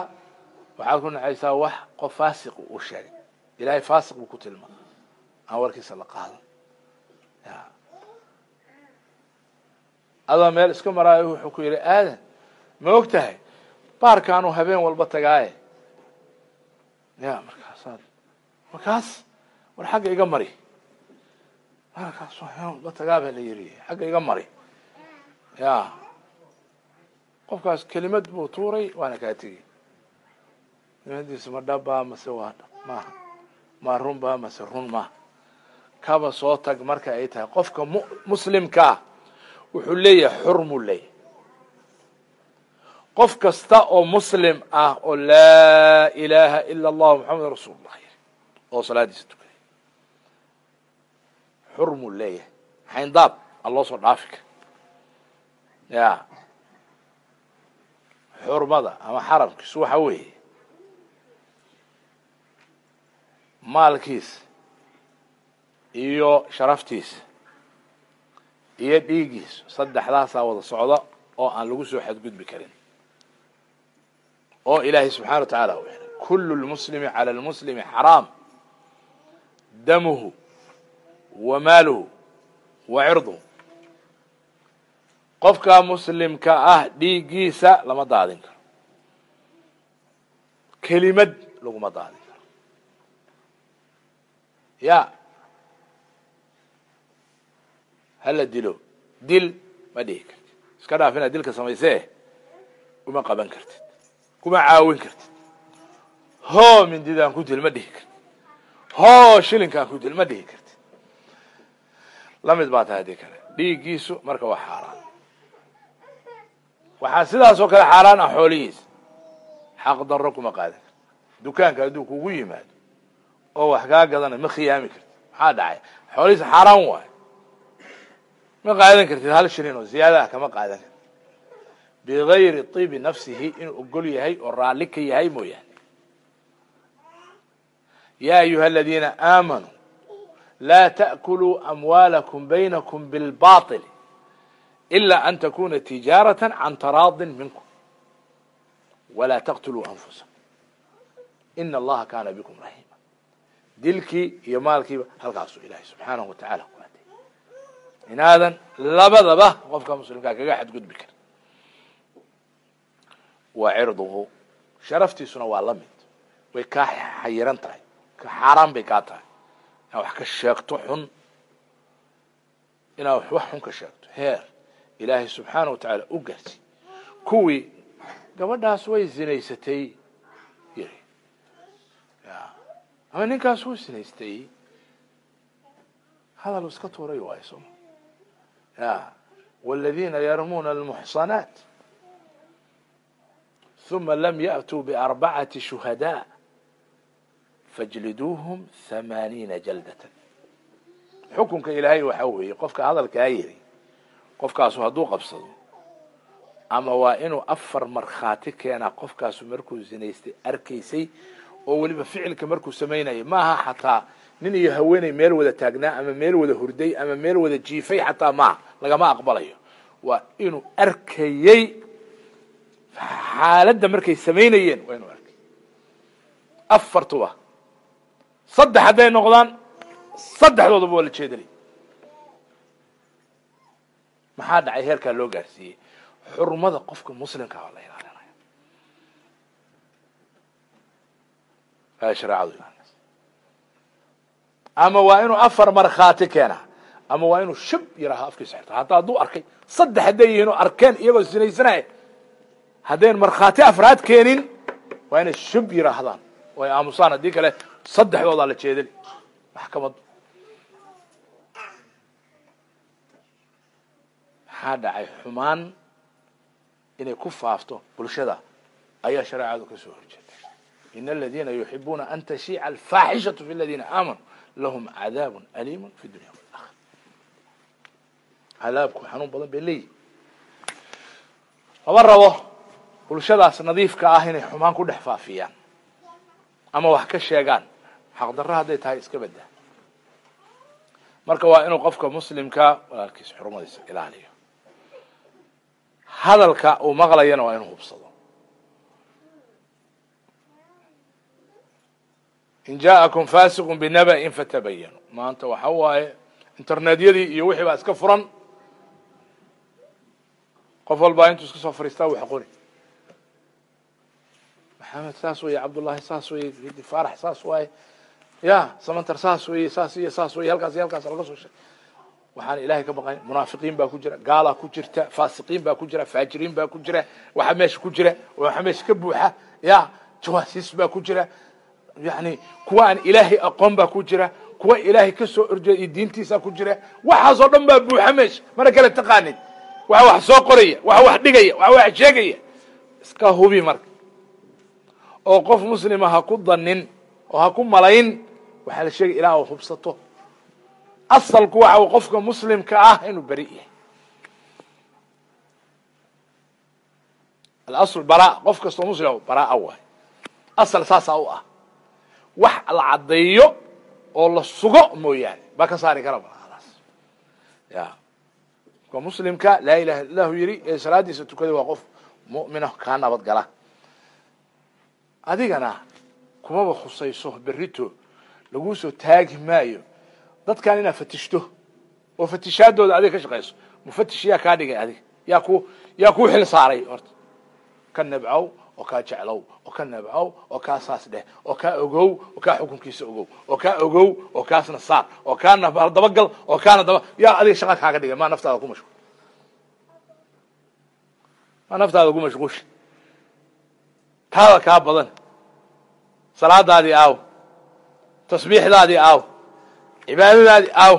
Speaker 2: waxaad ku nacaysaa wax qof faasiq uu sheegay ilaahay faasiq buu ku tilmaamay aan warkiisa la qaadan ya adoo meel iska maraayo wuxuu ku yidhi aadan ma og baarkaanu habeen walba tagaaye. Ya markaasaad markaas war xagga iga mari. Baarkaas habeen walba tagaa baa la yiri xagga iga mari. Ya qofkaas kelimad buu tuuray waana kaa tegey kelimadiisa ma dhabbaa mase waa dhab maaha ma run baa mase run maaha kaba soo tag marka ay tahay. Qofka mu muslimkaa wuxuu leeyahay xurmuu leeyahay qof kasta oo muslim ah oo laa ilaaha ila allahu maxamed rasuulullah yiri oo salaadiisa tukaday xurmuu leeyahay. Xayndaab aan loo soo dhaafi kar ya. Xurmada ama xaramkiisu waxa weeye. Maalkiisa iyo sharaftiisa iyo dhiigiisa saddexdaasaa wada socda oo aan lagu soo xadgudbi karin oo ilaahay subxana wa tacaala u xiray kulu lmuslimi cala lmuslimi xaraam. Damuhu wa maaluhu wa cirduhu. Qofka muslimka ah dhiiggiisa lama daadin karo. Kelimad laguma daadin karo. Ya hala dilo. Dil ma dhihi kartid. Iska dhaaf inaad dilka samaysee uma qaban kartid kuma caawin kartid. Hoo mindidaan ku dil ma dhihi kartid. Hoo shilinkaan ku dil ma dhihi kartid. Lamid baa tahay haddii kale dhiiggiisu marka waa xaaraan. Waxaa sidaas oo kale xaaraan ah xoolihiisa. Xaq darro kuma qaadan karti dukaanka hadduu kugu yimaado oo wax kaa gadana ma khiyaami kartid. Maxaa dhacay? Xoolihiisa xaaraan waayo. Ma qaadan kartid hal shilin oo ziyaada ah kama qaadan kartid bigayri tibi nafsihi inuu ogol yahay oo raalli ka yahay mooyaane. Yaa ayuha aladiina aamanuu laa ta'kuluu amwaalakum baynakum bilbaطili ilaa an takuna tijaarata can taraadin minkum walaa taqtuluu anfusakum. Ina allaha kaana bikum raxiima dilkii iyo maalkiiba halkaasu ilaahay subxaanahu wa tacaala ku aatay inaadan labadaba qofka muslimkaa kaga xadgudbi kara waa cirduhu sharaftiisuna waa la mid. Way kaa xayiran tahay ka xaaraan bay kaa tahay. Inaad wax ka sheegto xun inaad wax xun ka sheegto. Heer ilaahay subxaana wa tacaala u gaarsi kuwii gabadhaas way zinaysatay yiri. Ama ninkaas wuu zinaystay hadal iska tuuray waayo sooma ya wاladiina yarmuuna almuxsanaat ثuma lam yأtuu bأrbacati shuhadاء fajliduuhum hamaaniina jaldata xukunka ilaahay waxaa weeye qofka hadalkaa yiri qofkaasu hadduu qabsado ama waa inuu afar markhaati keenaa qofkaasu markuu zinaystay arkaysay oo weliba ficilka markuu samaynayo maaha xataa nin iyo haweeney meel wada taagnaa ama meel wada hurday ama meel wada jiifay xataa maaha lagama aqbalayo waa inuu arkayey xaaladda markay samaynayeen waa inuu arkay. Afartuba saddex hadday noqdaan saddexdoodaba waa la jeedalay. Maxaa dhacay? Heerkaa loo gaarsiiyey. Xurmada qofka muslimka a la ilaalinaya aa shareecadu ilaalinaysa. Ama waa inuu afar markhaati keena. Ama waa inuu shib yaraha afkiisa xirta. Hataa hadduu arkay saddex hadday yihiin oo arkeen iyagoo sinaysanaya haddayn markhaati afraad keenin waa inay shub yiraahdaan. Oo ay aamusaan haddii kale saddexdoodaa la jeedali maxkamaddu maxaa dhacay xumaan inay ku faafto bulshada? Ayaa shareecadu ka soo in aladiina yuxibuuna an tashiica alfaaxishatu fi aladiina aamanuu lahum cadaab aliimu fi dunya walakhira cadaabku xanuun badan bay leeyihi lama rabo bulshadaas nadiifka ah inay xumaan ku dhex faafiyaan. Ama wax ka sheegaan. Xaqdarro hadday tahay iska bedda marka waa inuu qofka muslimka walaalkiisa xurmadiisa ilaaliyo. Hadalka uu maqlayana waa inuu hubsado. In ja'akum fasiqun binaba'in fatabayanu maanta waxa waaye internetyadii iyo wixii baa iska furan. Qof walbaa intuu iska soo fariistaa wax qori maxamed saas weye cabdullahi saas weye faarax saas waaye. Ya samantar saas weye saas iyo saas weye halkaas iyo halkaas laga soo sheegay. Waxaan ilaahay ka baqayn munaafiqiin baa ku jira gaalaa ku jirta faasiqiin baa ku jira faajiriin baa ku jira waxa meesha ku jira waxa meesha ka buuxa ya jawaasiis baa ku jira. Yani kuwa aan ilaahay aqoon baa ku jira kuwa ilaahay ka soo orjeeda iyo diintiisa ku jira waxaasoo dhan baa buuxa meesha mana kala taqaanid. Waxa wax soo qoraya waxa wax dhigaya waxa wax sheegaya. Iska hubi marka oo qof muslima ha ku danin oo ha ku malayn waxaa la sheegay ilaa u hubsato. Asalku waxa qofka muslimka ah inuu beri yahay. Alasl bara qof kastoo muslim baraa waay. Asal saasaa u ah. Wax la caddeeyo oo la sugo mooyaane baa ka saari kara baraadaas ya qofka muslimka laa ilaha illa lahu yidhi ee salaadiisa tukaday waa qof mu'mina kaa nabad gala adigana kumaba khusayso berrito laguu soo taagi maayo. Dadkan inaad fatishto. Oo fatishaadooda adiga ka shaqayso mufatish yaa kaa dhigay adiga yaa ku yaa kuu xil saaray horta. Ka nabcow oo kaa jeclow oo ka nabcow oo kaa saas dheh oo kaa ogow oo kaa xukunkiisa ogow oo kaa ogow oo kaasna saar oo kaana dabagal oo kaana daba yaa adiga shaqa kaaga dhigay maa naftaada ku mashquul. Maa naftaada ku mashquulsha taada kaa badan. Salaadaadii aaw. Tasbiixdaadii aaw. Cibaadadaadii aaw.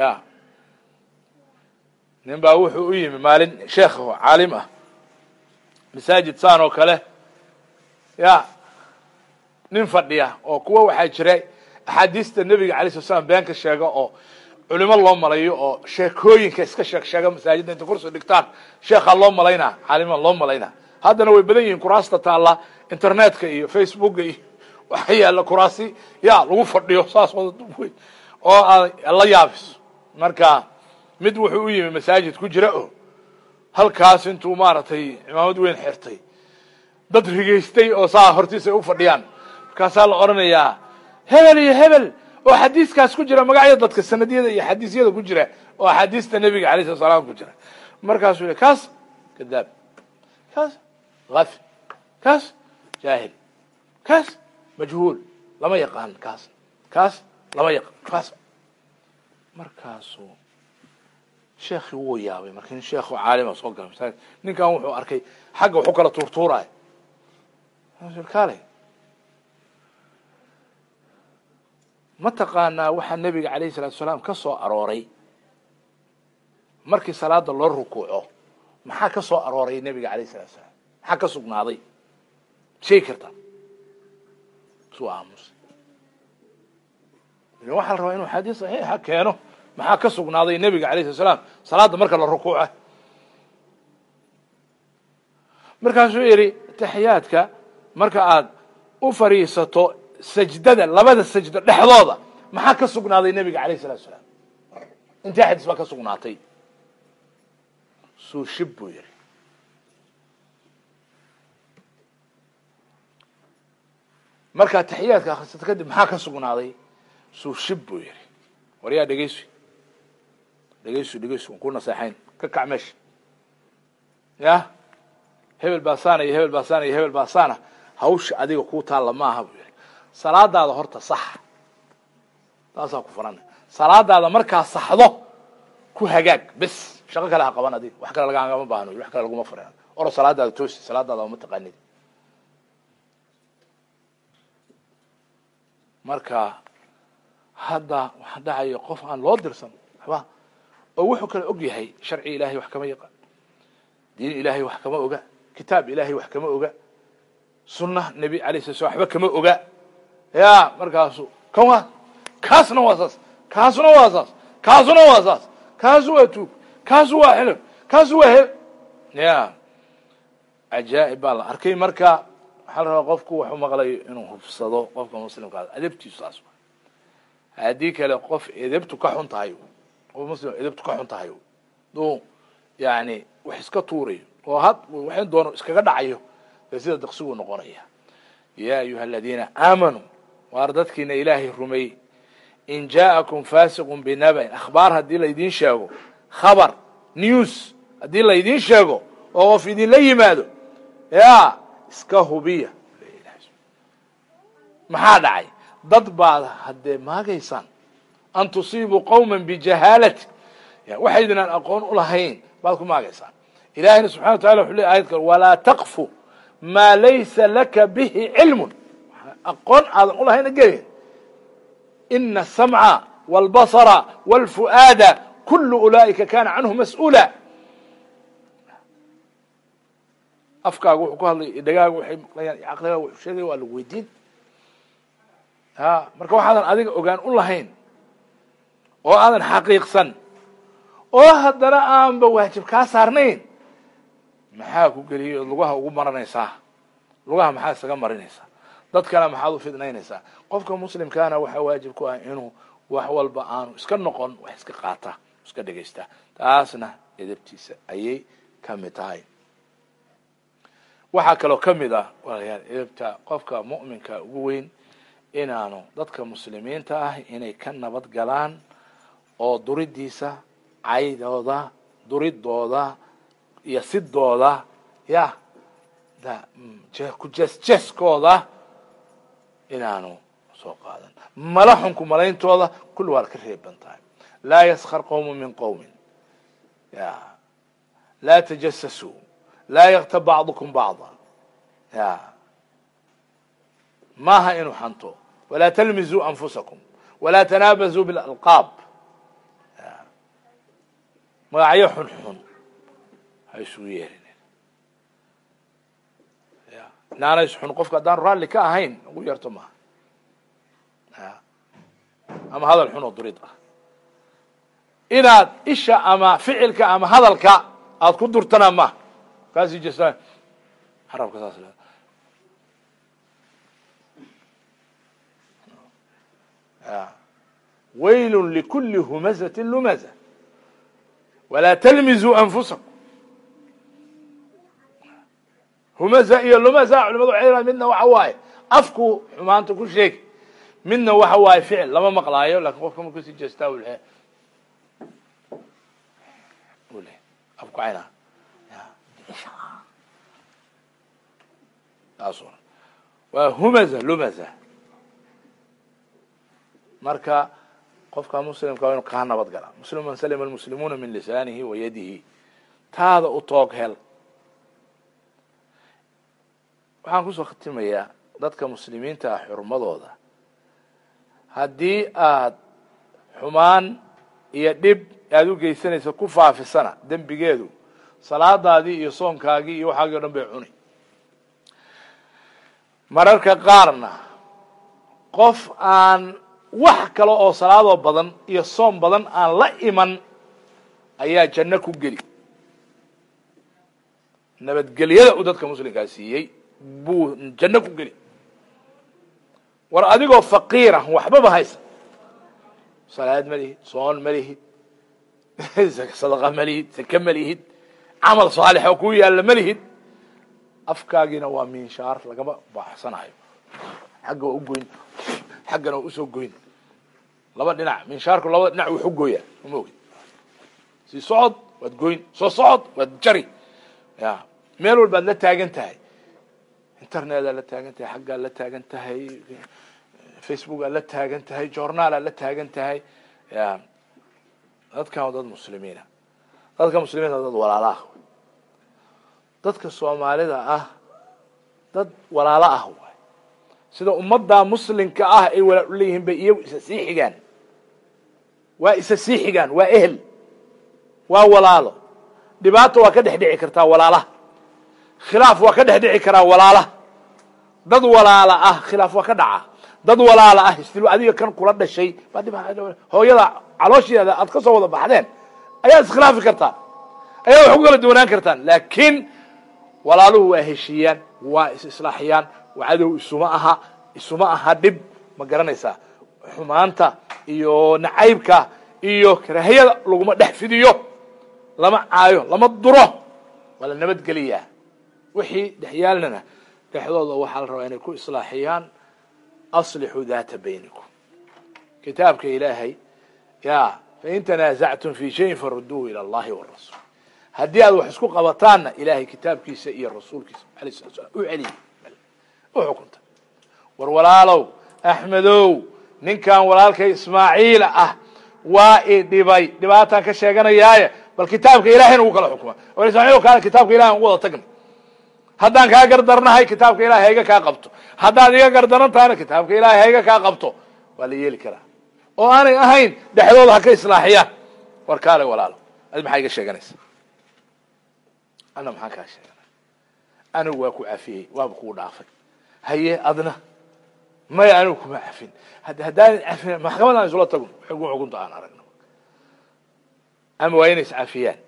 Speaker 2: Ya nin baa wuxuu u yimi maalin sheekh caalim ah. Masaajid saan oo kale. Ya nin fadhiya oo kuwa waxaa jira axaadiista nebiga alay slat slam been sheega oo culimo loo malayo oo sheekooyinka iska sheeg sheega masaajidda inta kursi dhigtaan. Sheekhaa loo malaynaa caalima loo malaynaa haddana way badan yihiin kuraasta taalla internetka iyo facebooka iyo waxa yaalla kuraasi. Ya lagu fadhiyo saas oo aad la yaabiso marka mid wuxuu u yimi masaajid ku jira o halkaas intuu maaragtay cimaamad weyn xirtay. Dad rigaystay oo saa hortiisa ay u fadhiyaan. Markaasaa la odhanayaa hebel iyo hebel oo xadiiskaas ku jira magacyo dadka sanadyada iyo xadiisyada ku jira oo axaadiista nebiga alay slat salaam ku jira. Markaasuu yidhi kaas kadaab. Kaas hafi kaas jaahil kaas majhuul lama yaqaan kaas kaas lama yaqaan kaas markaasuu sheekii wuu yaabay marka nin sheekhu caalima soo gala masaajid ninkan wuxuu arkay xagga waxu kala tuurtuuraay kaalay ma taqaanaa waxaa nebiga alayh salatu salaam ka soo arooray markii salaada loo rukuuco maxaa ka soo arooray nebiga alayh salatu salaam maxaa ka sugnaaday. Sheegi kartaa. Suu aamusay waxaa la rabaa inuu xadiis saxiixa keeno. Maxaa ka sugnaaday nebiga alayh slat slaam salaada marka la rukuuca. Markaasuu yidhi taxiyaadka marka aad u fadhiisato sajdada labada sajdo dhexdooda maxaa ka sugnaaday nebiga alayh salatu salaam intee xadiis baa ka sugnaatay. Suu shib buu yidhi markaa taxiyaadka akrisato kadib maxaa ka sugnaaday? Suu shib buu yidhi. War yaa dhegeysi dhegeysu dhegeysu an ku naseexayn. Ka kac meesha ya? Hebel baa saana iyo hebel baa saana iyo hebel baa saana. Hawsha adiga kuu taalla maaha buu yihi salaadaada horta sax. Taasaa ku farana salaadaada markaa saxdo ku hagaag bes. Shaqo kale ha qaban adiga. Wax kale lagagama baahno. Wax kale laguma faran oro salaadaada toosi salaadaada uma taqaanid marka hadda waxaa dhacayo qof aan loo dirsan waxba oo wuxuu kale og yahay sharci ilahay wax kama yaqaan. Diin ilahay wax kama oga. Kitaab ilahay wax kama oga. Sunna nebi alay slam waxba kama oga. Ya markaasu kan kaasna waa saas. Kaasuna waa saas. Kaasuna waa saas. Kaasu waa tuug. Kaasu waa xilib kaasu waa he ya cajaa'ib baa la arkay. Marka waxaa la rabaa qofku waxu maqlayo inuu hubsado qofka muslimkaa adabtiisu saas haddii kale qof edabtu ka xun tahay qof muslim edabtu ka xun tahay duu yani wax iska tuurayo oo had waxay doono iskaga dhacayo dee sida daqsiguu noqonaya ya ayuha aladiina aamanuu waar dadkiina ilaahay rumeey in ja'akum fasiqun binaba'in akhbaar haddii laydin sheego khabar news haddii laydin sheego oo qof idinla yimaado ya iska hubiya. Maxaa dhacay? Dad baad haddee maagaysaan an tusiibuu qowma bijahaalati waxaydinaan aqoon ulahayn baad ku maagaysaan. Ilahina subxana wa tacala wuxuu ley ayad walaa taqfu maa laysa laka bihi cilmun. Aqoon aadan ulahayna gelin ina asamca walbasara walfu'aada kulu ulaa'ika kana canhu mas'uula afkaaga wuxuu ku hadlay dhagaaga waxay maqlayaan caqligaaga wuxuu sheegaya waa lagu weydiin. Ha marka waxaadan adiga ogaan u lahayn oo aadan xaqiiqsan oo haddana aanba waajib kaa saarnayn maxaa ku geliyay ood lugaha ugu maranaysaa? Lugaha maxaa isaga marinaysaa? Dadkana maxaad u fidnaynaysaa? Qofka muslimkaana waxaa waajib ku ah inuu wax walba aanu iska noqon wax iska qaata iska dhegaysta taasna edabtiisa ayay ka mid tahay waxaa kaloo ka mid ah walaalayaal edabta qofka mu'minka ugu weyn inaanu dadka muslimiinta ah inay ka nabad galaan oo duridiisa caydooda duridooda iyo sidooda ya ku jees-jeeskooda inaanu soo qaadan. Mala xunku malayntooda kulli waa ka reeban tahay. Laa yaskar qowmu min qowmin ya laa tajasasuu laa yaktab bacdukum bacda ya maaha inuu xanto walaa talmizuu anfusakum walaa tanaabazuu bilalqaab magacyo xun xun ha isugu yeerin inaanays xun qofka haddaan raalli ka ahayn ugu yarto maaha ama hadal xun oo durid ah inaad isha ama ficilka ama hadalka aad ku durtana maha kaasii jesaan xarabka saas le wayl likuli humazaةi lumaza. Walaa talmizuu anfusakum. Humaza iyo lumaza culimadu waxay midna waxa waaye. Afku xumaanta ku sheegi midna waxa waaye ficil. Lama maqlaayo laakiin qofka markuu sii jeestaa ul ul afku cayna taas waa humaza lumaza marka qofka muslimka waa inu kaa nabad gala. Muslim man salima ku soo khatimayaa dadka muslimiinta ah xurmadooda. Haddii aad xumaan iyo dhib aada u geysanaysa ku faafisana dembigeedu salaadaadii iyo soonkaagii iyo waxaagii dhan bay cuni. Mararka qaarna qof aan wax kale oo salaadoo badan iyo soom badan aan la iman ayaa janno ku geli. Nabadgelyada uu dadka muslimkaa siiyey buu janno ku geli. War adigoo faqiira waxbaba haysa. Salaad ma lihid soon ma lihid [LAUGHS] sadaqa ma lihid seke ma lihid camal saalix oo kuu yaalla ma lihid. Afkaagiina waa minshaar lagama baxsanayo. Xagga waa ugoyn xaggana waa u soo goyn. Laba dhinac minshaarku labada dhinac wuxu gooyaa uma ogid sii socod waad goyn soo socod waad jari. Ya meel walbaad la taagan tahay. Internetaa la taagan tahay xaggaad la taagan tahay facebookaad la taagan tahay journaalaad la taagan tahay. Ya dadkan waa dad muslimiina dadka muslimiinta dad walaala ah dadka soomaalida ah dad walaalo ah waay sida ummadda muslimka ah ay walaal u leeyihiin bay iyagu isa sii xigaan. Waa isa sii xigaan waa ehel waa walaalo. Dhibaato waa ka dhex dhici kartaa walaalaha. Khilaaf waa ka dhex dhici karaa walaalaha. Dad walaala ah khilaaf waa ka dhaca dad walaala ah istil adiga kan kula dhashay. Hooyada caloosheeda aad ka soo wada baxdeen ayaad iskhilaafi kartaa ayaad wax ku kala duwanaan kartaan laakiin walaaluhu waa heshiiyaan waa is islaaxiyaan cadow isuma aha isuma aha dhib. Ma garanaysaa? Xumaanta iyo nacaybka iyo karaahiyada laguma dhex fidiyo. Lama caayo lama duro. Waa la nabadgeliyaa. Wixii dhexyaalnana dhexdooda waxaa la rabaa inay ku islaaxiyaan. Aslixuu daata baynikum. Kitaabka ilaahay ya fain tanaasactum fi shayin faruduuhu ila allahi warasuul haddii aad wax isku qabataanna ilaahay kitaabkiisa iyo rasuulkiisa alay slat slam u celiya u xukunta war walaalow axmedow ninkan walaalkay ismaaciila ah waa i dhibay dhibaataan ka sheeganayaaye bal kitaabka ilahayna ugu kala xukuma war ismaaciil kaale kitaabka ilahay ugu wada tagna haddaan kaa gardarnahay kitaabka ilahay hayga kaa qabto haddaad iga gardaran tahayna kitaabka ilahay hayga kaa qabto waa la yeeli karaa oo aanay ahayn dhexdooda ha ka islaaxiyaan war kaale walaalo. Adi maxaa iga sheeganaysa? Ana maxaan kaa sheeganay? Anigu waa ku cafiyey waaba kuu dhaafay. Haye adna maya anigu kuma cafin haddaanan cafin maxkamadaan isula tagun. Xugum xugunta aan aragno. Ama waa inay iscafiyaan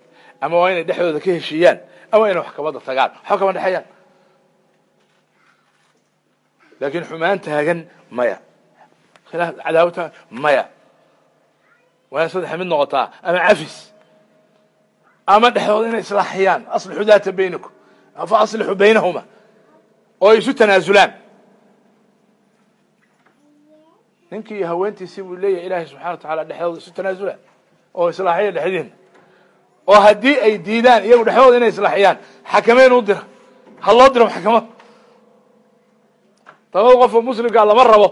Speaker 2: ama waa inay dhexdooda ka heshiiyaan ama inay maxkamadda tagaan. Waxba kama dhexeeyaan. Laakin xumaan taagan maya taagan maya waa in saddexa mid noqotaa ama cafis ama dhexdooda inay islaaxiyaan aslixu daata baynikum fa aslixu baynahuma oo ay isu tanaasulaan ninkii iyo haweentiisii buu leeyahay ilaahay subxana wa tacaala dhexdooda isu tanaasulaan oo islaaxiya dhexdiina oo haddii ay diidaan iyagu dhexdooda inay islaaxiyaan xakameyn u dira ha loo diro maxkamad dabada qofka muslimkaa lama rabo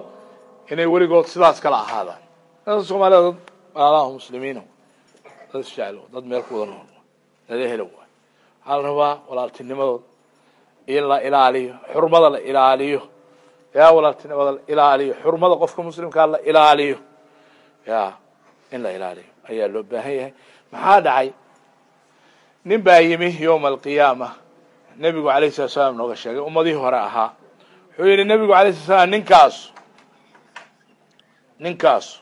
Speaker 2: inay weligood sidaas kala ahaadaan. Soomaalida dad walaalaha muslimiin dad isjeclo dad meel ku nool dad ehelo waay. Waxaa la rabaa walaaltinimadooda in la ilaaliyo xurmada la ilaaliyo. Ya walaaltinimada la ilaaliyo xurmada qofka muslimkaa la ilaaliyo. Ya in la ilaaliyo. Ayaa loo baahan yahay. Maxaa dhacay? Nin baa yimi yowma alqiyaama nebigu alayh salatu salaam nooga sheegay. Ummadihii hore ahaa. Wuxuu yidhi nebigu alay slat slam ninkaasu ninkaasu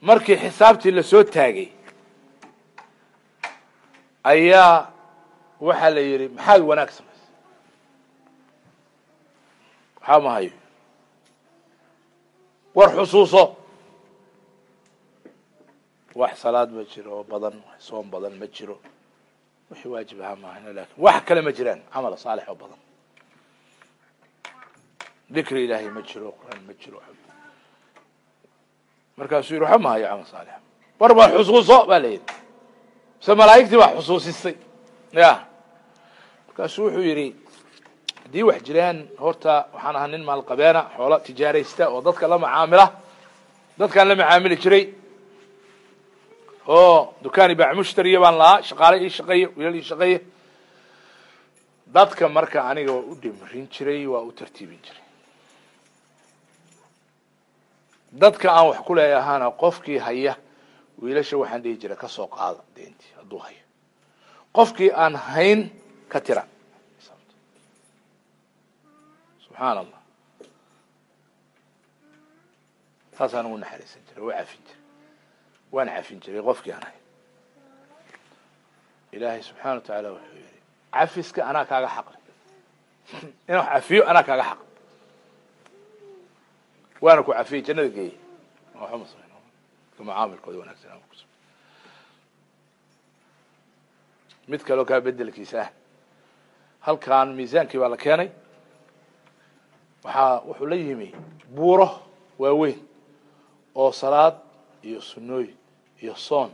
Speaker 2: markii xisaabtii la soo taagay ayaa waxaa la yidhi maxaad wanaag samaysay waxaa mahayo war xusuuso. Wax salaad ma jiro oo badan soom badan ma jiro. Wixii waajib ahaa mahayno laakiin wax kale ma jiraan camal saalix oo badan. Dikri ilaahay ma jiro qur'aan ma jiro markaasuu yidhi waxa mahayo camal saalix war baa xusuuso ba la yidhi. Mise malaa'igtii baa xusuusisay ya. Markaasuu wuxuu yidhi haddii wax jiraan horta waxaan ahaa nin maalqabeena xoola tijaaraysta oo dadka la macaamila dadkaan la macaamili jiray oo dukaani baac mushtariya baan lahaa shaqaale ii shaqeeya wiilal ii shaqeeya dadka marka aniga waa u dhimrin jiray waa u tartiibin jiray dadka aan wax ku leeyahaana qofkii haya wiilasha waxaan dhihi jiray ka soo qaada deentii hadduu hayo. Qofkii aan hayn ka tira. Subxaana allah saasaan ugu naxariisan jiray waa cafin jiray. Waan cafin jiray qofkii aan hayn. Ilaahay subxaana wa tacaala wuxuu yihi cafiska anaa kaaga xaqli [LAUGHS] inaan wax cafiyo anaa kaaga xaq waana ku cafiyey jannada geeyey mucaamilkooda wanagsan mid kaleo kaa bedelkiisa ah halkan miisaankii baa la keenay waxaa wuxuu la yimi buuro waaweyn oo salaad iyo sunnooyin iyo soon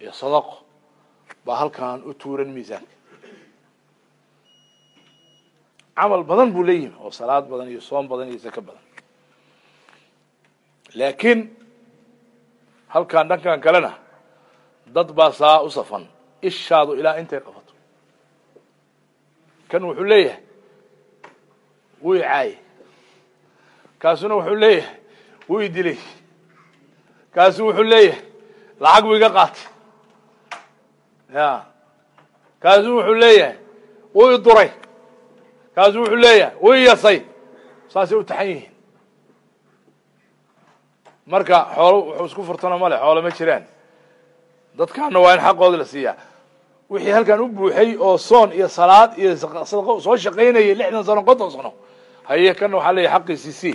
Speaker 2: iyo sadaqo baa halkan u tuuran miisaanka camal badan buu leeyimi oo salaad badan iyo soom badan iyo zako badan laakiin halkan dhankan kalena dad baa saa u safan. Ishaadu ilaa intay qabato. Kan wuxuu leeyahay wuu i caayey kaasuna wuxuu leeyahay wuu i kaasu wuxuu leeyahay lacag buu iga qaatay. Ya. Kaasu wuxuu leeyahay wuu i kaasu wuxuu leeyahay wuu i saasay u taxan yihiin marka xoolo wuxuu isku furtana male xoolo ma jiraan. Dadkaana waa in xaqooda la siiyaa. Wixii halkan u buuxay oo soon iyo salaad iyo sadaqo soo shaqaynayay lixdan sano konton sano. Haye kana waxaa leeyahy xaqiisii sii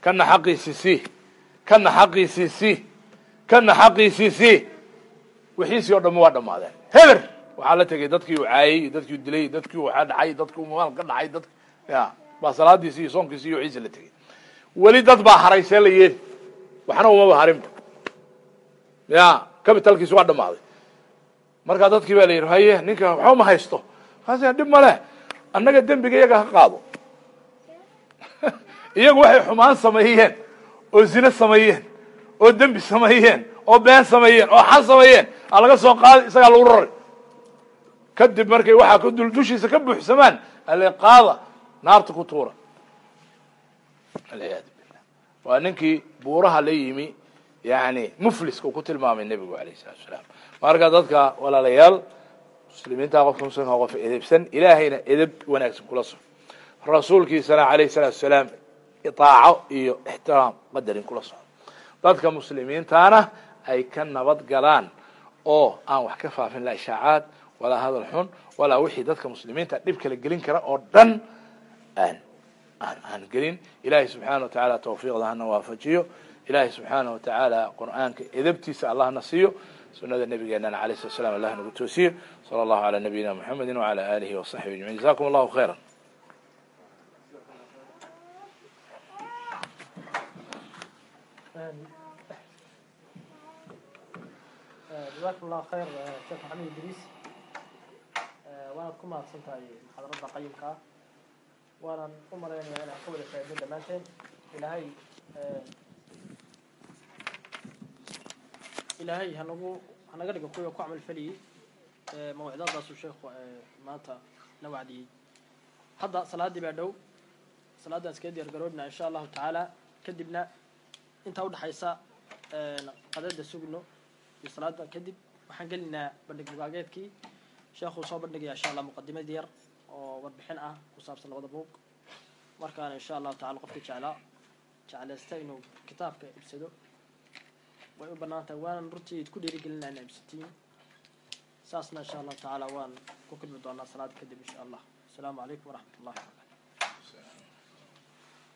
Speaker 2: kana xaqiisii sii kana xaqiisii sii kana xaqiisii sii wixiisii oo dhamma waa dhamaadeen heber! Waxaa la tegay dadkii uu caayey iyo dadkii u dilay dadkii u dhacay dadkii maal ka dhacay dad ya baa salaadiisi iyo soonkiisi iyo wixiisi la tegay. Weli dad baa haray see la yeeli waxna umaba harinba ya capitalkiisi waa dhamaaday markaa dadkii baa la yidhi haye ninka waxba ma haysto. Kaas dhib male annaga dembiga iyaga ha qaado. [LAUGHS] Iyagu waxay xumaan sameeyeen oo zine sameeyeen oo dembi sameeyeen oo been sameeyeen oo xan sameeyeen. Aa laga soo qaaday isagaa lagu raray kadib markay waxaa ka dushiisa ka buuxsamaan ale qaada naarta ku tuura waa ninkii buuraha la yimi yani mufliska ku tilmaamay nebigu alayh salatu salaam. Marka dadka walaalayaal muslimiinta qofka muslimka qof edebsan ilaahayna edeb wanaagsan kula soco rasuulkiisana alayh salatu salaam itaaco iyo ixtiraam qadarin kula soco dadka muslimiintana ay ka nabad galaan oo aan wax ka faafin la ishaacaad walaa hadal xun walaa wixii dadka muslimiinta dhib kala gelin kara oo dhan aan aan gelin. Ilahay subxaana watacaala tawfiiqda hana waafajiyo. Ilahay subxaana watacaala qur'aanka edabtiisa allahna siiyo. Sunada nabigeenana alayh slat slam allah nagu toosiyo. Sala allahu ala nabiyina muxamedi wala alihi wasaxbi ajmain. Jazakum allahu khayra
Speaker 1: jazakum allahu khayr sheekh maxamed idriis waanaad ku mahadsan tahay qayimka ah waanan u malaynayaa inaan ka wada faaido dhammaanteen ilaahay ilaahay hanagu hanaga dhigo kuwa ku camal feliyey mawcidadaasuu sheekhu maanta na wacdiyey hadda salaaddii baa dhow salaaddaan iskaga diyaar insha allahu tacaala kadibna intaa udhexaysa qadada sugno iyo salaada kadib waxaan gelinaynaa bandhig bugaageedkii sheekhuu soo bandhigaya insha allah muqadimad yar oo warbixin ah ku saabsan labada buug. Markaana insha allahu tacala qofkii jeclaa jeclaysta inuu kitaabka ibsado way u bannaan tahay waanan runtii ku dhiirigelinaa ina ibsatiin saasna insha allahu tacaala waan ku kulmi doonaa salaada kadib insha allah asalaamu calaykum waraxmat ullahi